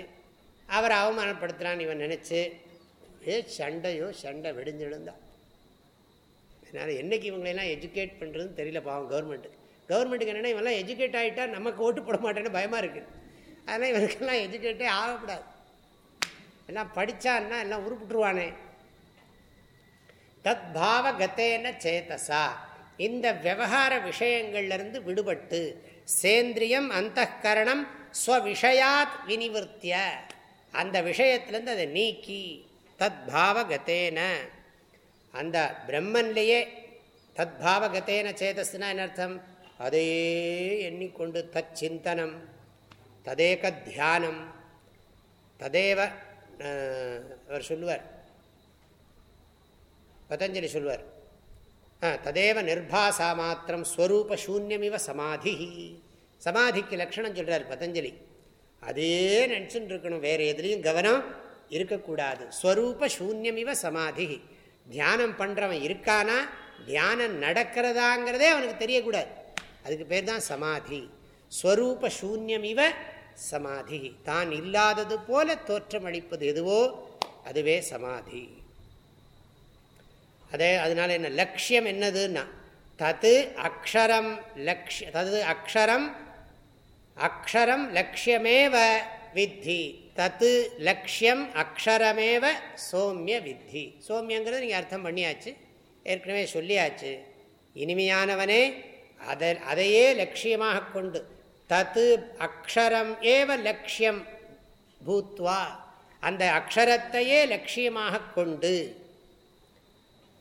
அவரை அவமானப்படுத்துகிறான்னு இவன் நினச்சி ஏ சண்டையும் சண்டை வெடிஞ்சிடுந்தான் அதனால் என்றைக்கு இவங்களெல்லாம் எஜுகேட் பண்ணுறதுன்னு தெரியல பாவம் கவர்மெண்ட்டு கவர்மெண்ட்டுக்கு என்னென்னா இவெல்லாம் எஜுகேட் ஆகிட்டா நமக்கு ஓட்டு போட மாட்டேன்னு பயமாக இருக்குது அதனால் இவனுக்கெல்லாம் எஜுகேட்டே ஆகக்கூடாது. எல்லாம் படித்தான்னா எல்லாம் உருப்பிட்டுருவானே. தத் பாவ கத்தேன சேத்தசா இந்த விவகார விஷயங்கள்லேருந்து விடுபட்டு சேந்திரியம் அந்த கரணம் ஸ்வவிஷயாத் வினிவர்த்திய. அந்த விஷயத்திலேருந்து அதை நீக்கி தத் பாவகத்தேன அந்த பிரம்மன்லேயே தத் பாவகத்தேன சேதஸ்னா என்ன அர்த்தம்? அதே எண்ணிக்கொண்டு தத் சிந்தனம் ததேக தியானம் ததேவ அவர் சொல்லுவார் பதஞ்சலி சொல்வார். ததேவ நிர்பாசா மாத்திரம் ஸ்வரூப சூன்யமிவ சமாதி சமாதிக்கு லட்சணம் சொல்கிறார் பதஞ்சலி. அதே நினச்சின்னு இருக்கணும் வேறு எதுலேயும் கவனம் இருக்கக்கூடாது. ஸ்வரூப சூன்யமிவ சமாதி தியானம் பண்ணுறவன் இருக்கானா? தியானம் நடக்கிறதாங்கிறதே அவனுக்கு தெரியக்கூடாது. அதுக்கு பேர் தான் சமாதி. ஸ்வரூப சூன்யமிவ சமாதி தான் இல்லாதது போல தோற்றம் அளிப்பது எதுவோ அதுவே சமாதி. அதே அதனால என்ன? லட்சியம் என்னதுன்னா தது அக்ஷரம் லக்ஷ தது அக்ஷரம் அக்ஷரம் லட்சியமேவ வித்தி. தத்து லட்சியம் அக்ஷரமேவ சோமிய வித்தி. சோமியங்கிறது நீங்கள் அர்த்தம் பண்ணியாச்சு. ஏற்கனவே சொல்லியாச்சு. இனிமையானவனே அதை அதையே லட்சியமாக கொண்டு தத்து அக்ஷரம் ஏவ லட்சியம் பூத்வா. அந்த அக்ஷரத்தையே லட்சியமாக கொண்டு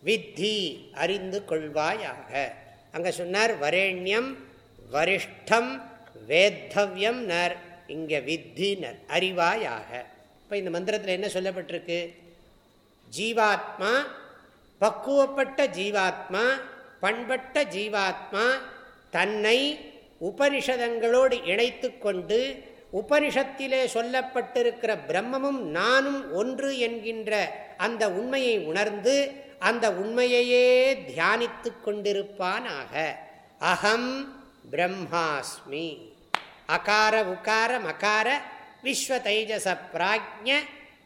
வித்தி அறிந்து கொள்வாயாக. அங்கே சொன்னார் வரேண்யம் வரிஷ்டம் வேத்தவ்யம் நர். இங்கே வித்தி நர் அறிவாயாக. இப்போ இந்த மந்திரத்தில் என்ன சொல்லப்பட்டிருக்கு? ஜீவாத்மா பக்குவப்பட்ட ஜீவாத்மா பண்பட்ட ஜீவாத்மா தன்னை உபனிஷதங்களோடு இணைத்து கொண்டு உபனிஷத்திலே சொல்லப்பட்டிருக்கிற பிரம்மமும் நானும் ஒன்று என்கின்ற அந்த உண்மையை உணர்ந்து அந்த உண்மையையே தியானித்து கொண்டிருப்பானாக. அகம் பிரம்மாஸ்மி. அகார உகார மகார விஸ்வ தைஜச பிராஜ்ய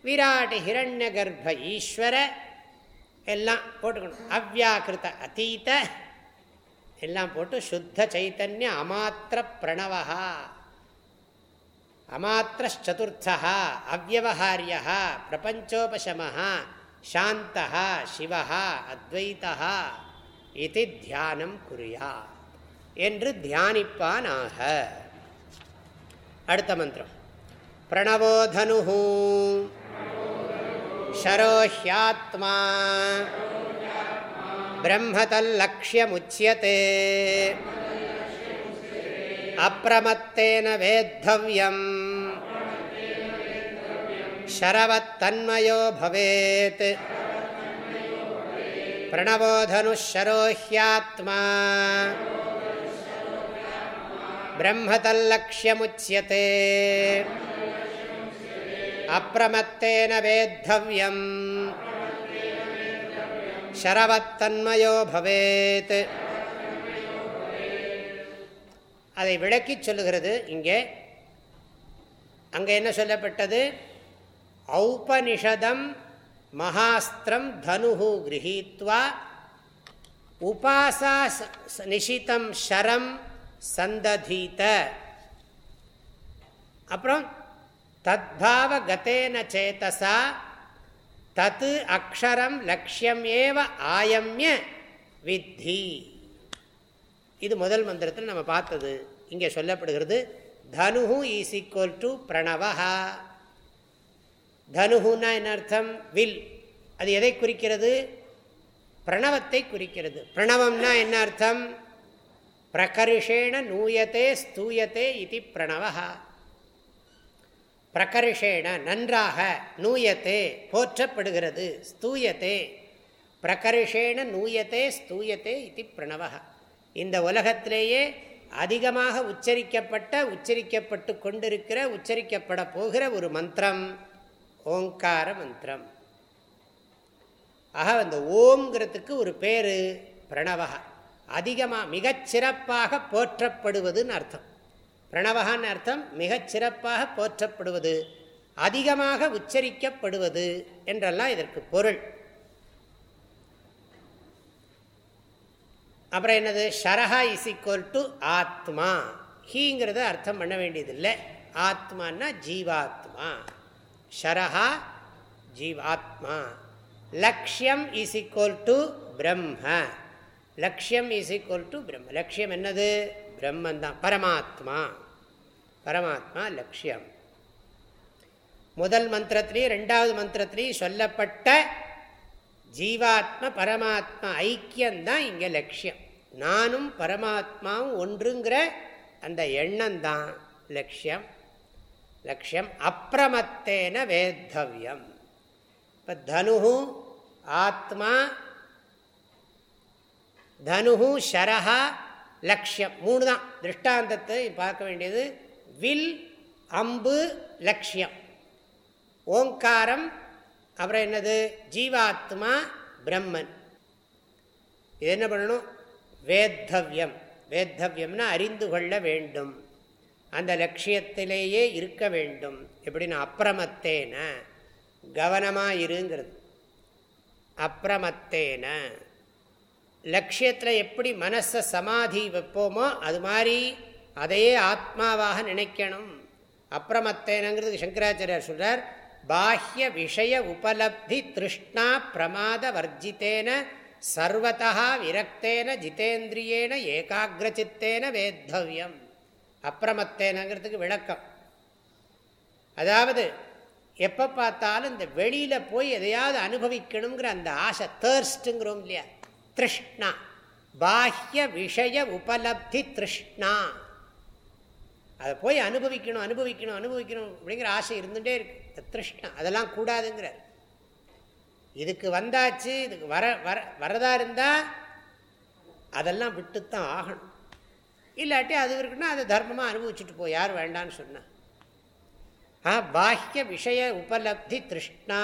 விராட் ஹிரண்ய கர்ப்ப ஈஸ்வர. எல்லாம் போட்டுக்கணும். அவ்யாக்கிருத்த அதீத. எல்லாம் போட்டு சுத்த சைத்தன்ய அமாத்திர பிரணவா அமாத்திரச்சதுர்த்தா அவ்வகாரியா பிரபஞ்சோபசமாக சாந்தா சிவ அத்வைத்தா இது தியானம் குறியா என்று தியானிப்பானாக அடுத்த மந்திரம் பிரணவோதனு शरोह्यात्मा ब्रह्मतल्लक्ष्यमुच्यते अप्रमत्तेन वेद्धव्यम् शरवत्तन्मयो भवेत् प्रणवोधनुः शरोह्यात्मा ब्रह्मतल्लक्ष्यमुच्यते அப்பிரமத்தேன வேத்தவியம் ஷரவத்தன்மயோ பவேத் அதை விளக்கி சொல்லுகிறது இங்கே அங்கே என்ன சொல்லப்பட்டது ஔபனிஷதம் மகாஸ்திரம் தனு கிரகீத்வா உபாசா நிஷிதம் ஷரம் சந்ததீத அப்புறம் தத்பாவ கதேன சேத்தசா தத்து அக்ஷரம் லட்சியம் ஏவ ஆயம்ய வித்தி இது முதல் மந்திரத்தில் நம்ம பார்த்தது இங்கே சொல்லப்படுகிறது தனு ஈஸ் ஈக்குவல் டு பிரணவா தனுகுன்னா என்ன அர்த்தம்? வில். அது எதை குறிக்கிறது? பிரணவத்தை குறிக்கிறது. பிரணவம்னா என்ன அர்த்தம்? பிரகர்ஷேண நூயத்தே ஸ்தூயத்தே இது பிரணவா பிரகர்ஷேண நன்றாக நூயத்தே போற்றப்படுகிறது. ஸ்தூயத்தே பிரகர்ஷேண நூயத்தே ஸ்தூயத்தே இது பிரணவா இந்த உலகத்திலேயே அதிகமாக உச்சரிக்கப்பட்ட உச்சரிக்கப்பட்டு கொண்டிருக்கிற உச்சரிக்கப்பட போகிற ஒரு மந்திரம். ஓங்கார மந்திரம். ஆக அந்த ஓம்ங்கிறதுக்கு ஒரு பேர் பிரணவா அதிகமாக மிகச்சிறப்பாக போற்றப்படுவதுன்னு அர்த்தம். பிரணவகான்னு அர்த்தம் மிகச்சிறப்பாக போற்றப்படுவது அதிகமாக உச்சரிக்கப்படுவது என்றெல்லாம் இதற்கு பொருள். அப்புறம் என்னது? ஷரஹா இஸ் ஈக்குவல் டு ஆத்மா. ஹீங்கிறத அர்த்தம் பண்ண வேண்டியதில்லை. ஆத்மானா ஜீவாத்மா. ஷரஹா ஜீவாத்மா. லக்ஷியம் இஸ் ஈக்குவல் டு பிரம்ம. லக்ஷியம் இஸ் ஈக்குவல் டு பிரம்ம. லட்சியம் என்னது? பிரம்மந்தான் பரமாத்மா. பரமாத்மா லட்சியம் முதல் மந்திரத்திலையும் ரெண்டாவது மந்திரத்திலையும் சொல்லப்பட்ட ஜீவாத்ம பரமாத்மா ஐக்கியம்தான் இங்கே லட்சியம் நானும் பரமாத்மாவும் ஒன்றுங்கிற அந்த எண்ணம் தான் லட்சியம் லட்சியம் அப்பிரமத்தேன வேத்தவியம். இப்போ தனு ஆத்மா தனு ஷரஹா லக்ஷியம் மூணு தான் திருஷ்டாந்தத்தை பார்க்க வேண்டியது வில் அம்பு லக்ஷியம். ஓங்காரம் அப்புறம் என்னது? ஜீவாத்மா பிரம்மன். இது என்ன பண்ணணும்? வேத்தவியம். வேத்தவியம்னா அறிந்து கொள்ள வேண்டும். அந்த லட்சியத்திலேயே இருக்க வேண்டும். எப்படின்னா அப்பிரமத்தேன கவனமாக இருங்கிறது அப்பிரமத்தேன. லட்சியத்தில் எப்படி மனசை சமாதி வைப்போமோ அது மாதிரி அதையே ஆத்மாவாக நினைக்கணும். அப்புறமத்தேனங்கிறது சங்கராச்சாரியார் சொல்கிறார் பாஹ்ய விஷய உபலப்தி திருஷ்ணா பிரமாத வர்ஜித்தேன சர்வதா விரக்தேன ஜிதேந்திரியேன ஏகாகிரச்சித்தேன வேத்தவியம். அப்புறமத்தேனங்கிறதுக்கு விளக்கம். அதாவது எப்போ பார்த்தாலும் இந்த வெளியில் போய் எதையாவது அனுபவிக்கணுங்கிற அந்த ஆசை தேர்ஸ்ட்டுங்கிறோம் இல்லையா? திருஷ்ணா பாஹ்ய விஷய உபலப்தி திருஷ்ணா அதை போய் அனுபவிக்கணும் அனுபவிக்கணும் அனுபவிக்கணும் அப்படிங்கிற ஆசை இருந்துகிட்டே இருக்கு. திருஷ்ணா அதெல்லாம் கூடாதுங்கிறார். இதுக்கு வந்தாச்சு இதுக்கு வர வர வரதா இருந்தால் அதெல்லாம் விட்டுத்தான் ஆகணும். இல்லாட்டி அது இருக்குன்னா அதை தர்மமாக அனுபவிச்சுட்டு போ. யார் வேண்டான்னு சொன்னான் ஆ பாஹ்ய விஷய உபலப்தி திருஷ்ணா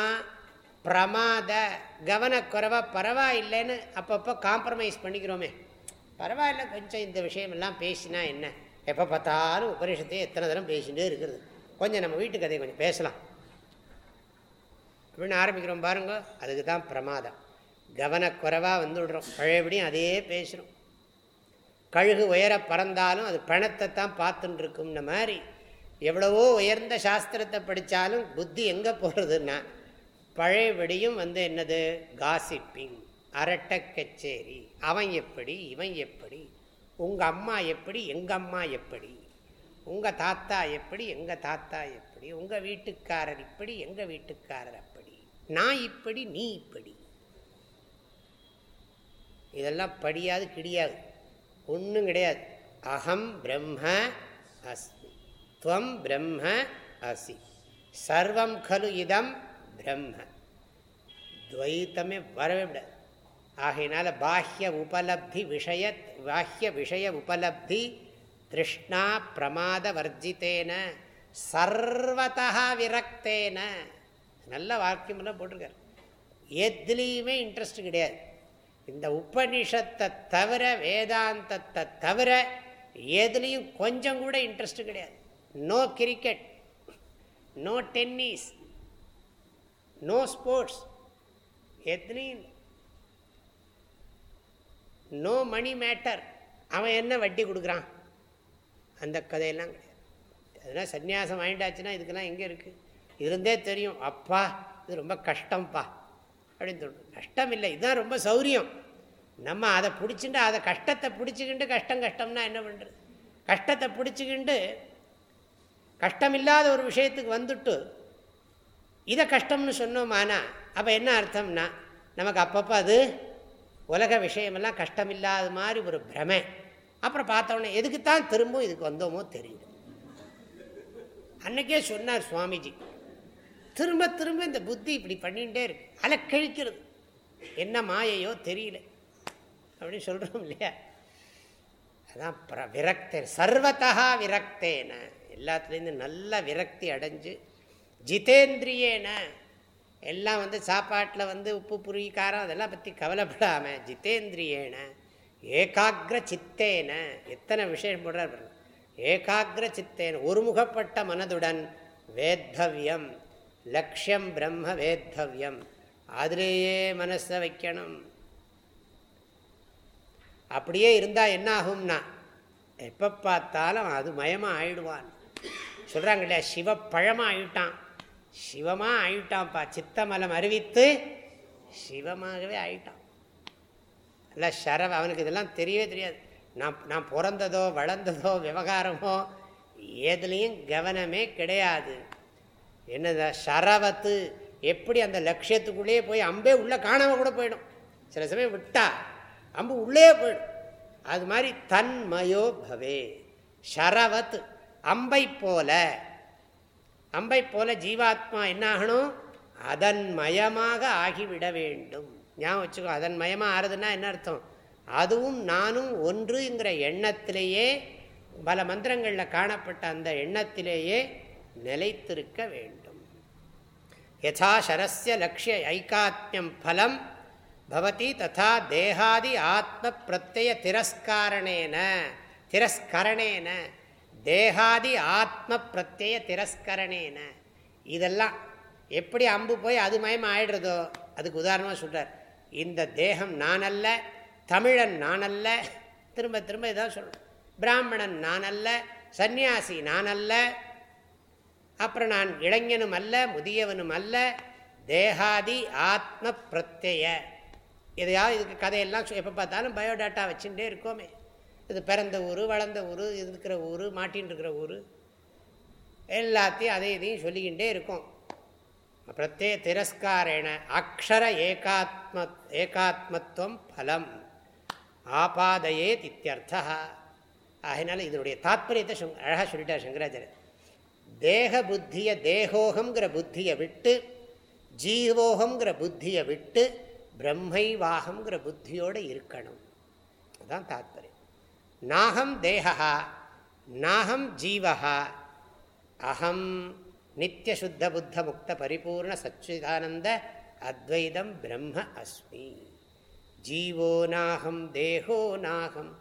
பிரமாத கவனக்குறைவாக பரவாயில்லைன்னு அப்பப்போ காம்ப்ரமைஸ் பண்ணிக்கிறோமே. பரவாயில்ல கொஞ்சம் இந்த விஷயமெல்லாம் பேசினா என்ன? எப்போ பார்த்தாலும் உபரிஷத்தையும் எத்தனை தரம் பேசிகிட்டே இருக்கிறது கொஞ்சம் நம்ம வீட்டு கதையை கொஞ்சம் பேசலாம். அப்படின்னு ஆரம்பிக்கிறோம் பாருங்க. அதுக்கு தான் பிரமாதம். கவனக்குறைவாக வந்து விடுறோம் பழையபடியும் அதே பேசுகிறோம் கழுகு உயர பறந்தாலும் அது பிணத்தை தான் பார்த்துட்டு இருக்கும்ன மாதிரி. எவ்வளவோ உயர்ந்த சாஸ்திரத்தை படித்தாலும் புத்தி எங்கே போகிறதுன்னா பழையபடியும் வந்து என்னது? காசிப்பிங் அரட்ட கச்சேரி அவன் எப்படி இவன் எப்படி உங்கள் அம்மா எப்படி எங்கள் அம்மா எப்படி உங்கள் தாத்தா எப்படி எங்கள் தாத்தா எப்படி உங்கள் வீட்டுக்காரர் இப்படி எங்கள் வீட்டுக்காரர் அப்படி நான் இப்படி நீ இப்படி. இதெல்லாம் படியாது கிடையாது. ஒன்றும் கிடையாது. அகம் பிரம்ம அஸ்மி. துவம் பிரம்ம அசி. சர்வம் கலு இதம் பிரம்ம. துவைத்தமே வரவே விடாது. ஆகையினால பாஹ்ய உபலப்தி விஷய பாஹ்ய விஷய உபலப்தி திருஷ்ணா பிரமாத வர்ஜித்தேன சர்வதா விரக்தேன. நல்ல வாக்கியமெல்லாம் போட்டிருக்கார். எதுலேயுமே இன்ட்ரெஸ்ட் கிடையாது. இந்த உபனிஷத்தை தவிர வேதாந்தத்தை தவிர எதுலேயும் கொஞ்சம் கூட இன்ட்ரெஸ்ட் கிடையாது. No cricket no tennis no sports எதுலேயும் நோ மணி மேட்டர் அவன் என்ன வட்டி கொடுக்குறான்? அந்த கதையெல்லாம் கிடையாது. அதெல்லாம் சன்னியாசம் வாங்கிட்டாச்சுன்னா இதுக்கெல்லாம் எங்கே இருக்குது இருந்தே தெரியும். அப்பா இது ரொம்ப கஷ்டம்ப்பா அப்படின்னு சொல்லணும் கஷ்டம் இல்லை இதுதான் ரொம்ப சௌரியம். நம்ம அதை பிடிச்சிட்டு அதை கஷ்டத்தை பிடிச்சிக்கிண்டு கஷ்டம் கஷ்டம்னா என்ன பண்ணுறது கஷ்டத்தை பிடிச்சிக்கிண்டு கஷ்டமில்லாத ஒரு விஷயத்துக்கு வந்துட்டு இதை கஷ்டம்னு சொன்னோமானா அப்போ என்ன அர்த்தம்னா நமக்கு அப்பப்போ அது உலக விஷயமெல்லாம் கஷ்டமில்லாத மாதிரி ஒரு பிரமை. அப்புறம் பார்த்தோன்னே எதுக்குத்தான் திரும்பவும் இதுக்கு வந்தோமோ தெரியும் அன்னைக்கே சொன்னார் சுவாமிஜி திரும்ப திரும்ப இந்த புத்தி இப்படி பண்ணிகிட்டே இருக்கு. அலக்கழிக்கிறது. என்ன மாயையோ தெரியல. அப்படின்னு சொல்கிறோம் இல்லையா? அதான் பிர விரக்தேன் சர்வத்தா விரக்தேன. எல்லாத்துலேருந்து நல்ல விரக்தி அடைஞ்சு ஜிதேந்திரியேன. எல்லாம் வந்து சாப்பாட்டில் வந்து உப்பு புரி காரம் அதெல்லாம் பற்றி கவலைப்படாமல் ஜிதேந்திரியேன. ஏகாகிர சித்தேன. எத்தனை விஷயம் போடுறார் ஏகாகிர சித்தேன. ஒருமுகப்பட்ட மனதுடன் வேத்தவியம். லக்ஷம் பிரம்ம வேத்தவியம். அதிலேயே மனசை வைக்கணும். அப்படியே இருந்தால் என்ன ஆகும்னா எப்போ பார்த்தாலும் அது மயமாக ஆயிடுவான். சொல்கிறாங்க இல்லையா சிவப்பழமாக ஆயிட்டான். சிவமாக ஆயிட்டான்ப்பா சித்தமலம் அறிவித்து சிவமாகவே ஆயிட்டான். இல்லை ஷரவ அவனுக்கு இதெல்லாம் தெரியவே தெரியாது. நான் நான் பிறந்ததோ வளர்ந்ததோ விவகாரமோ எதுலேயும் கவனமே கிடையாது. என்னது ஷரவத்து எப்படி அந்த லட்சியத்துக்குள்ளேயே போய் அம்பே உள்ளே காணாமல் கூட போயிடும். சில சமயம் விட்டா அம்பு உள்ளே போயிடும். அது மாதிரி தன்மயோ பவே. ஷரவத் அம்பை போல. அம்பை போல ஜீவாத்மா என்னாகணும்? அதன் மயமாக ஆகிவிட வேண்டும். ஞாபகம் வச்சுக்கோ அதன் மயமாக ஆறுதுன்னா என்ன அர்த்தம்? அதுவும் நானும் ஒன்றுங்கிற எண்ணத்திலேயே பல மந்திரங்களில் காணப்பட்ட அந்த எண்ணத்திலேயே நிலைத்திருக்க வேண்டும். யதா சரஸ்ய லட்சிய ஐக்காத்மியம் பலம் பவதி ததா தேகாதி ஆத்ம பிரத்ய திரஸ்காரணேன திரஸ்கரணேன தேகாதி ஆத்ம பிரத்ய திரஸ்கரணேன இதெல்லாம் எப்படி அம்பு போய் அது மயம் ஆயிடுறதோ அதுக்கு உதாரணமாக சொல்கிறார் இந்த தேகம் நான் அல்ல தமிழன் நான் அல்ல திரும்ப திரும்ப இதான் சொல்லணும் பிராமணன் நான் அல்ல சந்நியாசி நான் அல்ல அப்புறம் நான் இளைஞனும் அல்ல முதியவனும் அல்ல தேகாதி ஆத்ம பிரத்ய எதையாவது இதுக்கு கதையெல்லாம் எப்போ பார்த்தாலும் பயோடாட்டா வச்சுட்டே இருக்கோமே. இது பிறந்த ஊர் வளர்ந்த ஊர் இருக்கிற ஊர் மாட்டின்னு இருக்கிற ஊர். எல்லாத்தையும் அதை இதையும் சொல்லிக்கிட்டே இருக்கும். பிரத்யே திரஸ்காரேண அக்ஷர ஏகாத்ம ஏகாத்மத்துவம் பலம். ஆபாதையே தித்தியர்த்தா ஆகினால இதனுடைய தாத்பரியத்தை அழகாக சொல்லிட்டார் சங்கராச்சாரியர் தேக புத்தியை தேகோகங்கிற புத்தியை விட்டு ஜீவோகங்கிற புத்தியை விட்டு பிரம்மை பிரம்மைவாகங்கிற புத்தியோடு இருக்கணும். அதுதான் தாத்பரியம். நாகம் தேகா நாகம் ஜீவகா அகம் நித்தியசுத்த புத்த முக்த பரிபூர்ண சச்சிதானந்த அத்வைதம் பிரம்ம அஸ்மி. ஜீவோ நாகம் தேகோ நாகம்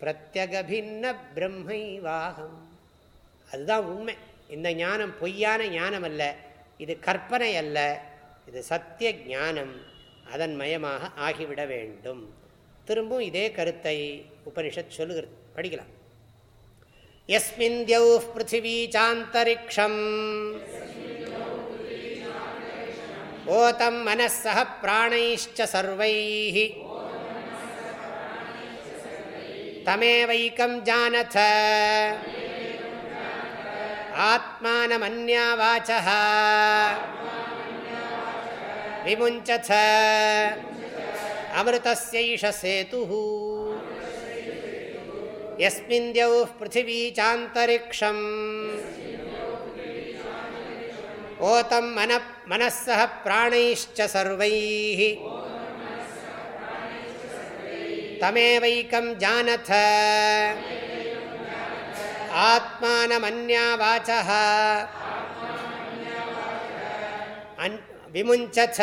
பிரத்யகபின்ன பிரம்மைவாகம். அதுதான் உண்மை. இந்த ஞானம் பொய்யான ஞானம் அல்ல இது கற்பனை அல்ல. இது சத்திய ஞானம். அதன் மயமாக ஆகிவிட வேண்டும். திரும்பவும் இதே கருத்தை உபனிஷத் சொல்லுகிறது. படிக்கலாம். எஸ்மின் தியௌ பிருத்திவி சாந்தரிக்ஷம். ஓதம் மனசக பிராணைச்ச சர்வை தமேவைக்கம் ஜானத. ஆத்மானமன்யா வாச்சா विमुञ्चथ। अमृतस्यैष सेतुः। यस्मिन् द्यौः पृथिवी चान्तरिक्षम्। ओतं मनः मनः सह प्राणैश्च सर्वैः। तमेवैकं जानथ। आत्मानमन्या वाचः विमुञ्चथ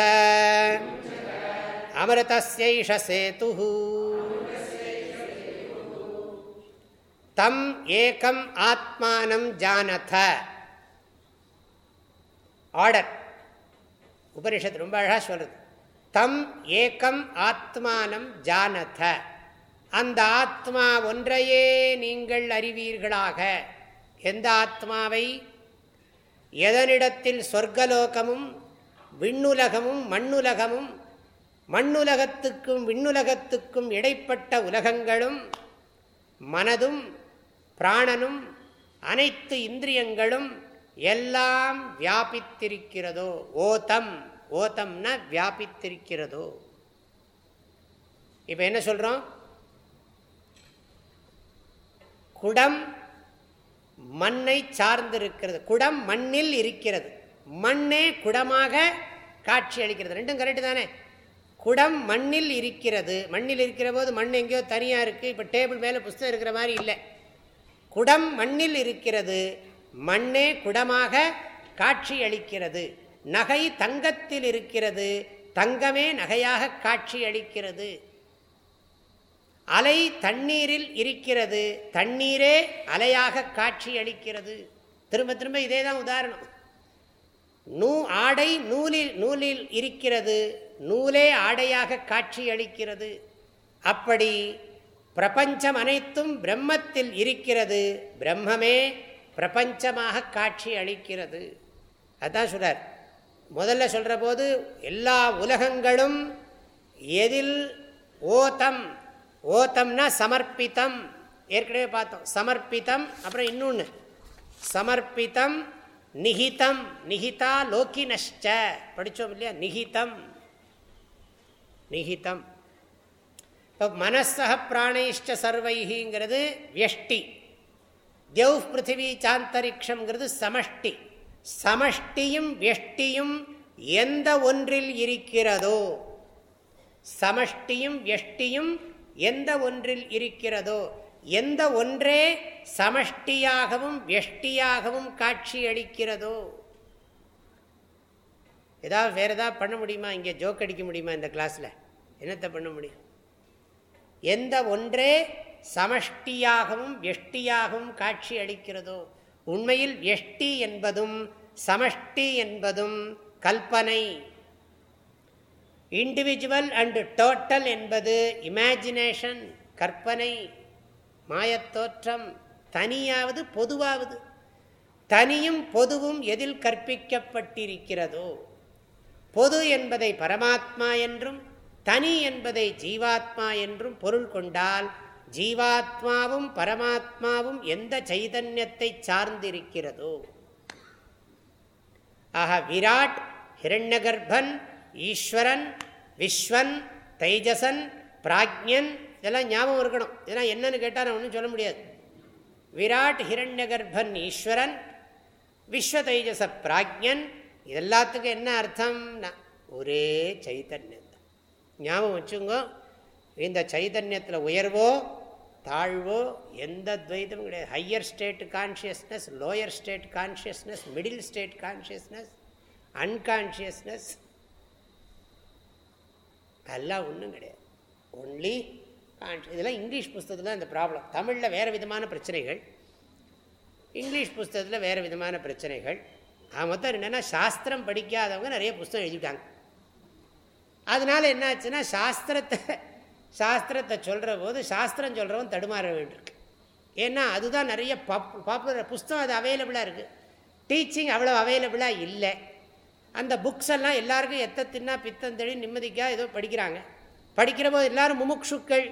अमृतस्यैष सेतुः தம் ஏகம் ஆத்மானம் ஜானத ஆர்டர் உபனிஷத்து ரொம்ப அழகாக சொல்றது தம் ஏகம் ஆத்மானம் ஜானத அந்த ஆத்மா ஒன்றையே நீங்கள் அறிவீர்களாக எந்த ஆத்மாவை எதனிடத்தில் சொர்க்கலோகமும் விண்ணுலகமும் மண்ணுலகமும் மண்ணுலகத்துக்கும் விண்ணுலகத்துக்கும் இடைப்பட்ட உலகங்களும் மனதும் பிராணனும் அனைத்து இந்திரியங்களும் எல்லாம் வியாபித்திருக்கிறதோ ஓதம் ஓதம்னா வியாபித்திருக்கிறதோ. இப்போ என்ன சொல்கிறோம் குடம் மண்ணை சார்ந்திருக்கிறது. குடம் மண்ணில் இருக்கிறது. மண்ணே குடமாக காட்சி அளிக்கிறது. ரெண்டும் கரெக்டு தானே? குடம் மண்ணில் இருக்கிறது. மண்ணில் இருக்கிற போது மண் எங்கேயோ தனியாக இருக்குது இப்போ டேபிள் மேலே புஸ்தகம் இருக்கிற மாதிரி இல்லை. குடம் மண்ணில் இருக்கிறது. மண்ணே குடமாக காட்சி அளிக்கிறது. நகை தங்கத்தில் இருக்கிறது. தங்கமே நகையாக காட்சி அளிக்கிறது. அலை தண்ணீரில் இருக்கிறது. தண்ணீரே அலையாக காட்சி அளிக்கிறது. திரும்ப திரும்ப இதே தான் உதாரணம். நூ ஆடை நூலில் நூலில் இருக்கிறது. நூலே ஆடையாக காட்சி அளிக்கிறது அப்படி பிரபஞ்சம் அனைத்தும் பிரம்மத்தில் இருக்கிறது. பிரம்மமே பிரபஞ்சமாக காட்சி அளிக்கிறது அதுதான் சொல்றார். முதல்ல சொல்கிற போது எல்லா உலகங்களும் எதில் ஓதம். ஓதம்னா சமர்ப்பித்தம் ஏற்கனவே பார்த்தோம். சமர்ப்பித்தம் அப்புறம் இன்னொன்று சமர்ப்பித்தம் நிகிதம் நிகிதா லோக்கினஷ்ட படித்தோம் இல்லையா? நிகிதம். நிகிதம். இப்போ மனசக பிராணைஷ்ட சர்வைகிங்கிறது வியஷ்டி. தியவ் பிருத்திவி சாந்தரிக்ஷங்கிறது சமஷ்டி. சமஷ்டியும் வியஷ்டியும் எந்த ஒன்றில் இருக்கிறதோ? சமஷ்டியும் வியஷ்டியும் எந்த ஒன்றில் இருக்கிறதோ? எந்த ஒன்றே சமஷ்டியாகவும் வெஷ்டியாகவும் காட்சி அளிக்கிறதோ ஏதாவது வேறு ஏதாவது பண்ண முடியுமா? இங்கே ஜோக் அடிக்க முடியுமா இந்த கிளாஸில் என்னத்தை பண்ண முடியும்? எந்த ஒன்றே சமஷ்டியாகவும் வெஷ்டியாகவும் காட்சி அளிக்கிறதோ உண்மையில் வெஷ்டி என்பதும் சமஷ்டி என்பதும் கல்பனை. இண்டிவிஜுவல் அண்டு டோட்டல் என்பது இமேஜினேஷன் கற்பனை. மாயத்தோற்றம் தனியாவது பொதுவாவது. தனியும் பொதுவும் எதில் கற்பிக்கப்பட்டிருக்கிறதோ? பொது என்பதை பரமாத்மா என்றும் தனி என்பதை ஜீவாத்மா என்றும் பொருள் கொண்டால் ஜீவாத்மாவும் பரமாத்மாவும் எந்த சைதன்யத்தை சார்ந்திருக்கிறதோ? ஆக விராட் ஹிரண்யகர்ப்பன் ஈஸ்வரன் விஸ்வன் தைஜசன் பிராஜ்யன் இதெல்லாம் ஞாபகம் இருக்கணும். இதெல்லாம் என்னன்னு கேட்டால் ஒன்றும் சொல்ல முடியாது. விராட் ஹிரண்யகர்ப்பன் ஈஸ்வரன் விஸ்வ தைஜச பிராஜ்யன் இதெல்லாத்துக்கும் என்ன அர்த்தம்னா ஒரே சைத்தன்யம் தான் ஞாபகம் வச்சுங்க இந்த சைதன்யத்தில் உயர்வோ தாழ்வோ எந்த துவைதமும் கிடையாது. Higher state consciousness lower state consciousness middle state consciousness unconsciousness அதெல்லாம் ஒன்றும் கிடையாது. ஒன்லி கான்ஷியஸ் இதெல்லாம் இங்கிலீஷ் புஸ்தகத்தில் இந்த ப்ராப்ளம் தமிழில் வேறு விதமான பிரச்சனைகள். இங்கிலீஷ் புஸ்தகத்தில் வேறு விதமான பிரச்சனைகள். மொத்தம் என்னென்னா சாஸ்திரம் படிக்காதவங்க நிறைய புஸ்தகம் எழுதிட்டாங்க. அதனால் என்ன ஆச்சுன்னா சாஸ்திரத்தை சாஸ்திரத்தை சொல்கிற போது சாஸ்திரம் சொல்கிறவன் தடுமாற வேண்டியிருக்கு. ஏன்னா அதுதான் நிறைய பாப் பாப்புலர் புஸ்தகம் அது அவைலபிளாக இருக்குது டீச்சிங் அவ்வளோ அவைலபிளாக இல்லை. அந்த புக்ஸ் எல்லாம் எல்லாருக்கும் எத்த தின்னா பித்தந்தெளி நிம்மதிக்காக ஏதோ படிக்கிறாங்க. படிக்கிற போது எல்லோரும் முமுக்ஷுக்கள்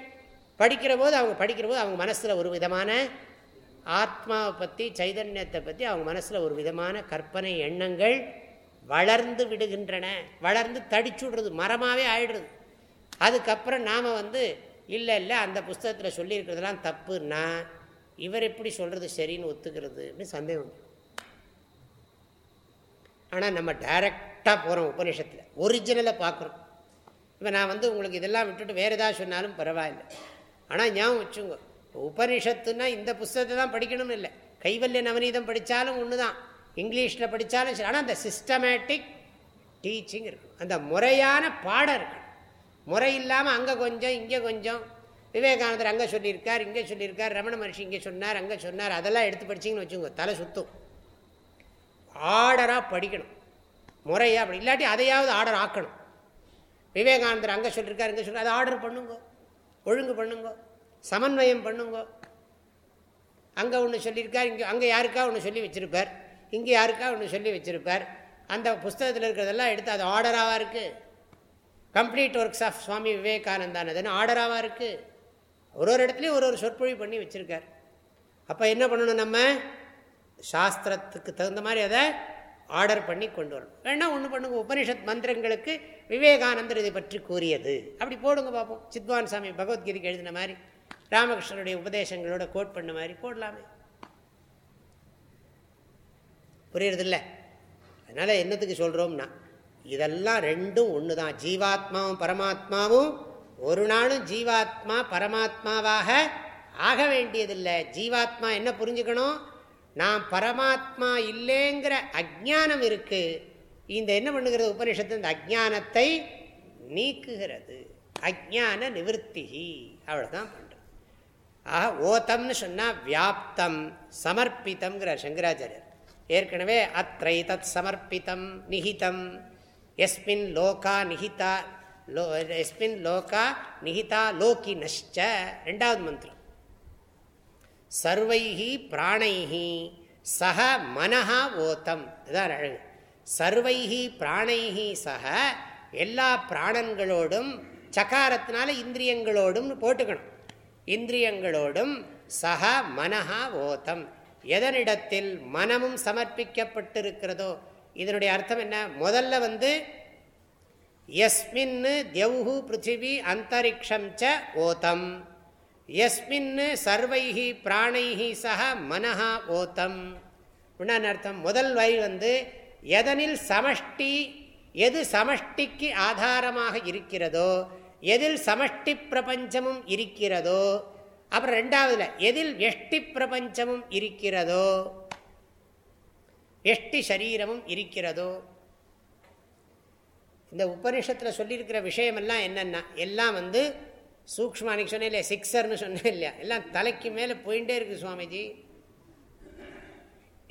படிக்கிற போது அவங்க படிக்கிற போது அவங்க மனசில் ஒரு விதமான ஆத்மாவை பற்றி சைதன்யத்தை பற்றி அவங்க மனசில் ஒரு விதமான கற்பனை எண்ணங்கள் வளர்ந்து விடுகின்றன. வளர்ந்து தடிச்சுடுறது மரமாகவே ஆயிடுறது. அதுக்கப்புறம் நாம் வந்து இல்லை இல்லை அந்த புஸ்தகத்தில் சொல்லியிருக்கிறதுலாம் தப்புன்னா இவர் எப்படி சொல்கிறது சரின்னு ஒத்துக்கிறது? அப்படின்னு சந்தேகம் ஆனால் நம்ம டைரெக்டாக போகிறோம் உபநிஷத்தில். ஒரிஜினலை பார்க்குறோம். இப்போ நான் வந்து உங்களுக்கு இதெல்லாம் விட்டுட்டு வேறு ஏதாவது சொன்னாலும் பரவாயில்லை. ஆனால் ஞாபகம் வச்சுங்க உபனிஷத்துனா இந்த புஸ்தகத்தை தான் படிக்கணும்னு இல்லை. கைவல்ய நவநீதம் படித்தாலும் ஒன்று தான் இங்கிலீஷில் படித்தாலும் சரி. ஆனால் அந்த சிஸ்டமேட்டிக் டீச்சிங் இருக்கும் அந்த முறையான பாடம் இருக்கணும். முறை இல்லாமல் அங்கே கொஞ்சம் இங்கே கொஞ்சம். விவேகானந்தர் அங்கே சொல்லியிருக்கார் இங்கே சொல்லியிருக்கார். ரமண மகர்ஷி இங்கே சொன்னார் அங்கே சொன்னார். அதெல்லாம் எடுத்து படிச்சிங்கன்னு வச்சுக்கோங்க. தலை சுத்தும். ஆர்டராக படிக்கணும். முறையாக அப்படி இல்லாட்டி அதையாவது ஆர்டர் ஆக்கணும். விவேகானந்தர் அங்கே சொல்லியிருக்கார் இங்கே சொல்லி அதை ஆர்டர் பண்ணுங்க. ஒழுங்கு பண்ணுங்க. சமன்வயம் பண்ணுங்கோ. அங்கே ஒன்று சொல்லியிருக்கார் இங்கே அங்கே யாருக்கா ஒன்று சொல்லி வச்சுருப்பார்? இங்கே யாருக்கா ஒன்று சொல்லி வச்சுருப்பார்? அந்த புஸ்தகத்தில் இருக்கிறதெல்லாம் எடுத்து அது ஆர்டராக இருக்குது கம்ப்ளீட் ஒர்க்ஸ் ஆஃப் சுவாமி விவேகானந்தானதுன்னு ஆர்டராக இருக்குது ஒரு ஒரு இடத்துலையும் ஒரு ஒரு சொற்பொழி பண்ணி வச்சுருக்கார். அப்போ என்ன பண்ணணும் நம்ம? சாஸ்திரத்துக்கு தகுந்த மாதிரி அதை ஆர்டர் பண்ணி கொண்டு வரணும். வேணா ஒன்று பண்ணுங்க. உபனிஷத் மந்திரங்களுக்கு விவேகானந்தர் இதை பற்றி கூறியது. அப்படி போடுங்க பார்ப்போம் சித்வான் சாமி பகவத்கீதைக்கு எழுதின மாதிரி ராமகிருஷ்ணனுடைய உபதேசங்களோட கோட் பண்ண மாதிரி போடலாமே. புரியுறதில்ல? அதனால் என்னத்துக்கு சொல்கிறோம்னா இதெல்லாம் ரெண்டும் ஒன்று தான் ஜீவாத்மாவும் பரமாத்மாவும் ஒரு நாளும் ஜீவாத்மா பரமாத்மாவாக ஆக வேண்டியதில்லை. ஜீவாத்மா என்ன புரிஞ்சுக்கணும்? நான் பரமாத்மா இல்லைங்கிற அஜானம் இருக்கு. இந்த என்ன பண்ணுகிறது? உபனிஷத்து இந்த அஜானத்தை நீக்குகிறது. அஜான நிவர்த்திகி அவ்வளோதான் பண்ணுறது ஆக ஓத்தம்னு சொன்னால் வியாப்தம் சமர்ப்பித்தம்ங்கிற சங்கராச்சாரியர். ஏற்கனவே அத்தை தத் சமர்ப்பித்தம் நிகிதம். எஸ்மின் லோகா நிகிதா லோ எஸ்மின் லோகா நிகிதா லோகி நஷ்ட ரெண்டாவது மந்திரம். சர்வைகி பிராணைகி சக மனஹா ஓத்தம். இதுதான் அழகு. சர்வைகி பிராணைகி சக எல்லா பிராணன்களோடும் சக்காரத்தினால இந்திரியங்களோடும் போட்டுக்கணும். இந்திரியங்களோடும் சக மனஹா ஓத்தம். எதனிடத்தில் மனமும் சமர்ப்பிக்கப்பட்டிருக்கிறதோ இதனுடைய அர்த்தம் என்ன? முதல்ல வந்து எஸ்மின்னு தியவுஹு பிருத்திவி அந்தரிக்ஷம் ச ஓத்தம். எஸ்மின் சர்வைஹி பிராணைஹி சக மனஹா ஓத்தம். அர்த்தம் முதல் வரி வந்து எதனில் சமஷ்டி எது சமஷ்டிக்கு ஆதாரமாக இருக்கிறதோ எதில் சமஷ்டி பிரபஞ்சமும் இருக்கிறதோ அப்புறம் ரெண்டாவதுல எதில் எஷ்டி பிரபஞ்சமும் இருக்கிறதோ எஷ்டி சரீரமும் இருக்கிறதோ. இந்த உபனிஷத்தில் சொல்லியிருக்கிற விஷயமெல்லாம் என்னென்னா எல்லாம் வந்து சூக்மா அன்றைக்கி சொன்னேன் இல்லையா சிக்ஸர்னு சொன்னேன் இல்லையா எல்லாம் தலைக்கு மேலே போயிட்டே இருக்குது சுவாமிஜி.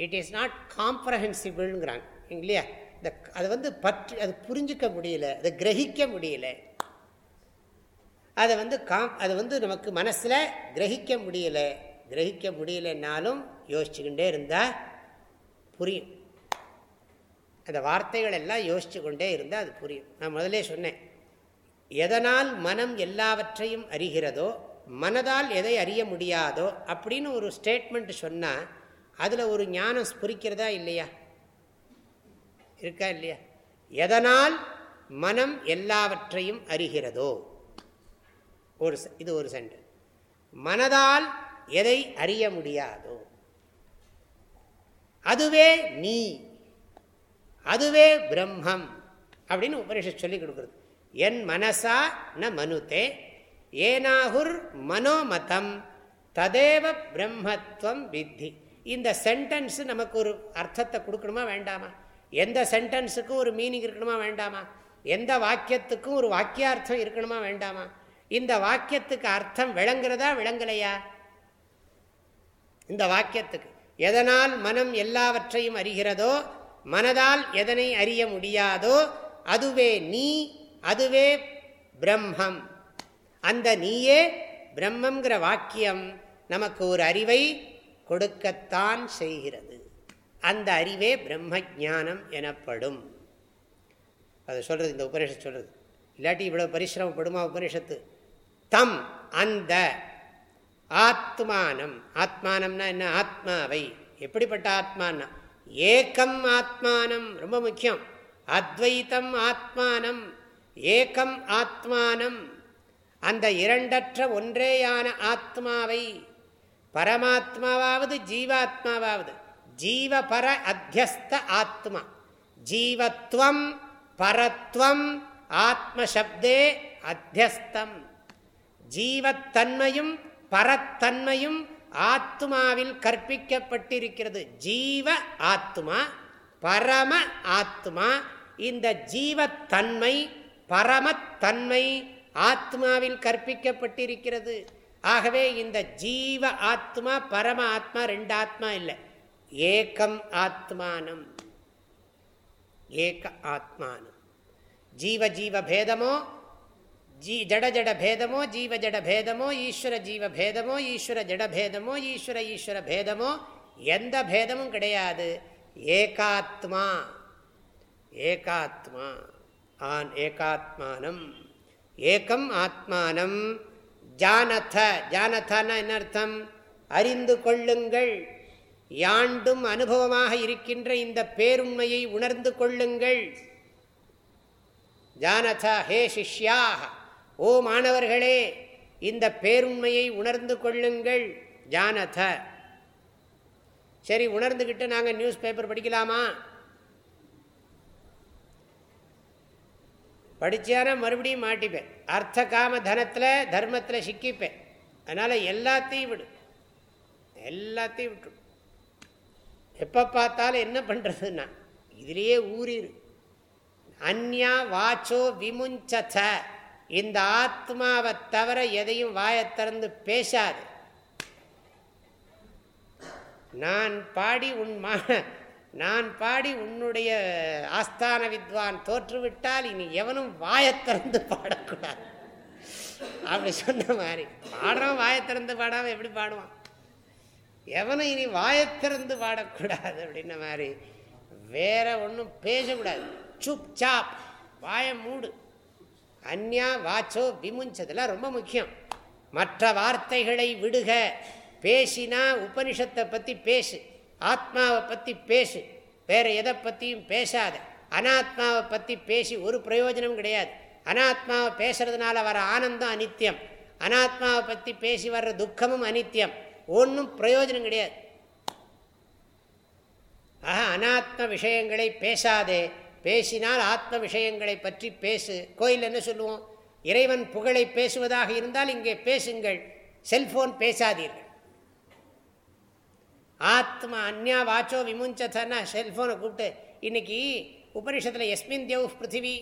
இட் இஸ் நாட் காம்ப்ரஹென்சிபிள்ங்கிறாங்க இல்லையா? இந்த அதை வந்து பற்று அது புரிஞ்சிக்க முடியல அதை கிரகிக்க முடியல. அதை வந்து காம் அதை வந்து நமக்கு மனசில் கிரகிக்க முடியல. கிரகிக்க முடியலன்னாலும் யோசிச்சுக்கிட்டே இருந்தால் புரியும். அந்த வார்த்தைகள் எல்லாம் யோசிச்சு கொண்டே இருந்தால் அது புரியும். நான் முதலே சொன்னேன். எதனால் மனம் எல்லாவற்றையும் அறிகிறதோ மனதால் எதை அறிய முடியாதோ அப்படின்னு ஒரு ஸ்டேட்மெண்ட் சொன்னால் அதில் ஒரு ஞானம் ஸ்புரிக்கிறதா இல்லையா? இருக்கா இல்லையா? எதனால் மனம் எல்லாவற்றையும் அறிகிறதோ? ஒரு இது ஒரு சென்டென்ஸ் மனதால் எதை அறிய முடியாதோ? அதுவே நீ அதுவே பிரம்மம் அப்படின்னு உபரிஷ சொல்லி கொடுக்குறது. என் மனசா ந மனுதே ஏனாகுர் மனோமதம். ததேவ பிரம்மத்துவம் வித்தி. இந்த சென்டென்ஸ் நமக்கு ஒரு அர்த்தத்தை கொடுக்கணுமா வேண்டாமா? எந்த சென்டென்ஸுக்கும் ஒரு மீனிங் இருக்கணுமா வேண்டாமா? எந்த வாக்கியத்துக்கும் ஒரு வாக்கியார்த்தம் இருக்கணுமா வேண்டாமா? இந்த வாக்கியத்துக்கு அர்த்தம் விளங்குறதா விளங்கலையா? இந்த வாக்கியத்துக்கு. எதனால் மனம் எல்லாவற்றையும் அறிகிறதோ மனதால் எதனை அறிய முடியாதோ அதுவே நீ அதுவே பிரம்மம். அந்த நீயே பிரம்மங்கிற வாக்கியம் நமக்கு ஒரு அறிவை கொடுக்கத்தான் செய்கிறது. அந்த அறிவே பிரம்ம ஜானம் எனப்படும். அதை சொல்கிறது இந்த உபனிஷத்து சொல்கிறது இல்லாட்டி இவ்வளோ பரிசிரமப்படுமா உபனிஷத்து தம் அந்த ஆத்மானம். ஆத்மானம்னா என்ன? ஆத்மாவை. எப்படிப்பட்ட ஆத்மானா ஏக்கம் ஆத்மானம் ரொம்ப முக்கியம். அத்வைத்தம் ஆத்மானம். ஏகம் ஆத்மானம். அந்த இரண்டற்ற ஒன்றேயான ஆத்மாவை பரமாத்மாவாவது ஜீவாத்மாவாவது. ஜீவபர அத்தியஸ்த ஆத்மா. ஜீவத்வம் பரத்வம் ஆத்மசப்தே அத்தியஸ்தம். ஜீவத்தன்மையும் பரத்தன்மையும் ஆத்மாவில் கற்பிக்கப்பட்டிருக்கிறது. ஜீவ ஆத்மா பரம ஆத்மா இந்த ஜீவத்தன்மை பரமத்தன்மை ஆத்மாவில் கற்பிக்கப்பட்டிருக்கிறது. ஆகவே இந்த ஜீவ ஆத்மா பரம ஆத்மா ரெண்டு ஆத்மா இல்லை. ஏக்கம் ஆத்மானம். ஏக ஆத்மானம். ஜீவ ஜீவ பேதமோ ஜீ ஜட ஜட பேதமோ ஜீவ ஜட பேதமோ ஈஸ்வர ஜீவ பேதமோ ஈஸ்வர ஜட பேதமோ ஈஸ்வர ஈஸ்வர பேதமோ எந்த பேதமும் கிடையாது. ஏகாத்மா. ஏகாத்மா. ஆன் ஏகாத்மானம். ஏகம் ஆத்மானம். ஜானத ஜானதனா என்ன அர்த்தம்? அறிந்து கொள்ளுங்கள். யாண்டும் அனுபவமாக இருக்கின்ற இந்த பேருண்மையை உணர்ந்து கொள்ளுங்கள். ஜானத ஹே சிஷ்யா ஓ மாணவர்களே இந்த பேருண்மையை உணர்ந்து கொள்ளுங்கள். ஜானத. சரி உணர்ந்துக்கிட்டு நாங்கள் நியூஸ் பேப்பர் படிக்கலாமா? படித்தேன்னா மறுபடியும் மாட்டிப்பேன். அர்த்த காம தனத்தில் தர்மத்தில் சிக்கிப்பேன். அதனால் எல்லாத்தையும் விடு. எல்லாத்தையும் விட்டு எப்போ பார்த்தாலும் என்ன பண்ணுறதுன்னா இதுலேயே ஊறிடு அந்யா வாச்சோ விமுஞ்சத. இந்த ஆத்மாவை தவிர எதையும் வாயை திறந்து பேசாது. நான் பாடி உன் நான் பாடி உன்னுடைய ஆஸ்தான வித்வான் தோற்றுவிட்டால் இனி எவனும் வாயத்திறந்து பாடக்கூடாது. அப்படி சொன்ன மாதிரி பாடுறோம் வாயத்திறந்து பாடாமல் எப்படி பாடுவான்? எவனும் இனி வாயத்திறந்து பாடக்கூடாது அப்படின்ன மாதிரி வேற ஒன்றும் பேசக்கூடாது. சுப் சாப் வாய மூடு. அந்யா வாச்சோ விமுஞ்சதெல்லாம் ரொம்ப முக்கியம். மற்ற வார்த்தைகளை விடுக. பேசினா உபனிஷத்தை பற்றி பேசு. ஆத்மாவை பற்றி பேசு. வேற எதை பற்றியும் பேசாத. அனாத்மாவை பற்றி பேசி ஒரு பிரயோஜனம் கிடையாது. அனாத்மாவை பேசுறதுனால வர ஆனந்தம் அனித்தியம் அனாத்மாவை பற்றி பேசி வர்ற துக்கமும் அனித்தியம் ஒன்றும் பிரயோஜனம் கிடையாது. ஆஹா அனாத்ம விஷயங்களை பேசாதே. பேசினால் ஆத்ம விஷயங்களை பற்றி பேசு. கோயில் என்ன சொல்லுவோம்? இறைவன் புகழை பேசுவதாக இருந்தால் இங்கே பேசுங்கள். செல்போன் பேசாதீர்கள். ஆத்மா அந்யா வாச்சோ விமுஞ்சத்தன்னா செல்ஃபோனை கூப்பிட்டு இன்னைக்கு உபனிஷத்தில் எஸ்மின் தேவ் பிருத்திவி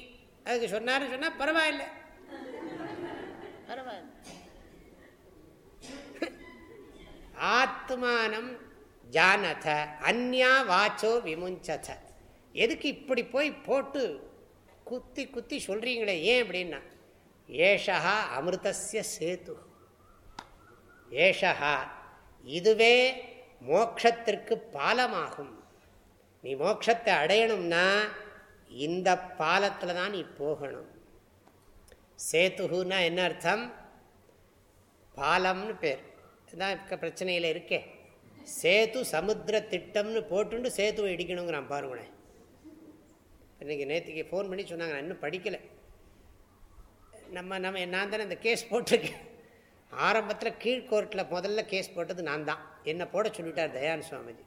அதுக்கு சொன்னார்னு சொன்னால் பரவாயில்ல. பரவாயில்ல. ஆத்மானம் ஜானத அந்யா வாச்சோ விமுஞ்சத. எதுக்கு இப்படி போய் போட்டு குத்தி குத்தி சொல்றீங்களே ஏன் அப்படின்னா ஏஷா அமிர்தசிய சேத்து ஏஷா இதுவே மோக்ஷத்திற்கு பாலமாகும். நீ மோட்சத்தை அடையணும்னா இந்த பாலத்தில் தான் நீ போகணும். சேத்துகுன்னா என்ன அர்த்தம்? பாலம்னு பேர். இதுதான் பிரச்சனையில் இருக்கே. சேது சமுத்திர திட்டம்னு போட்டுண்டு சேத்துவை இடிக்கணுங்கிறான் பாருங்களேன் இன்றைக்கி நேற்றுக்கு ஃபோன் பண்ணி சொன்னாங்க நான் இன்னும் படிக்கலை. நம்ம நம்ம நான் தானே இந்த கேஸ் போட்டிருக்கேன். ஆரம்பத்தில் கீழ்கோர்ட்டில் முதல்ல கேஸ் போட்டது நான் தான். என்னை போட சொல்லிட்டார் தயான் சுவாமிஜி.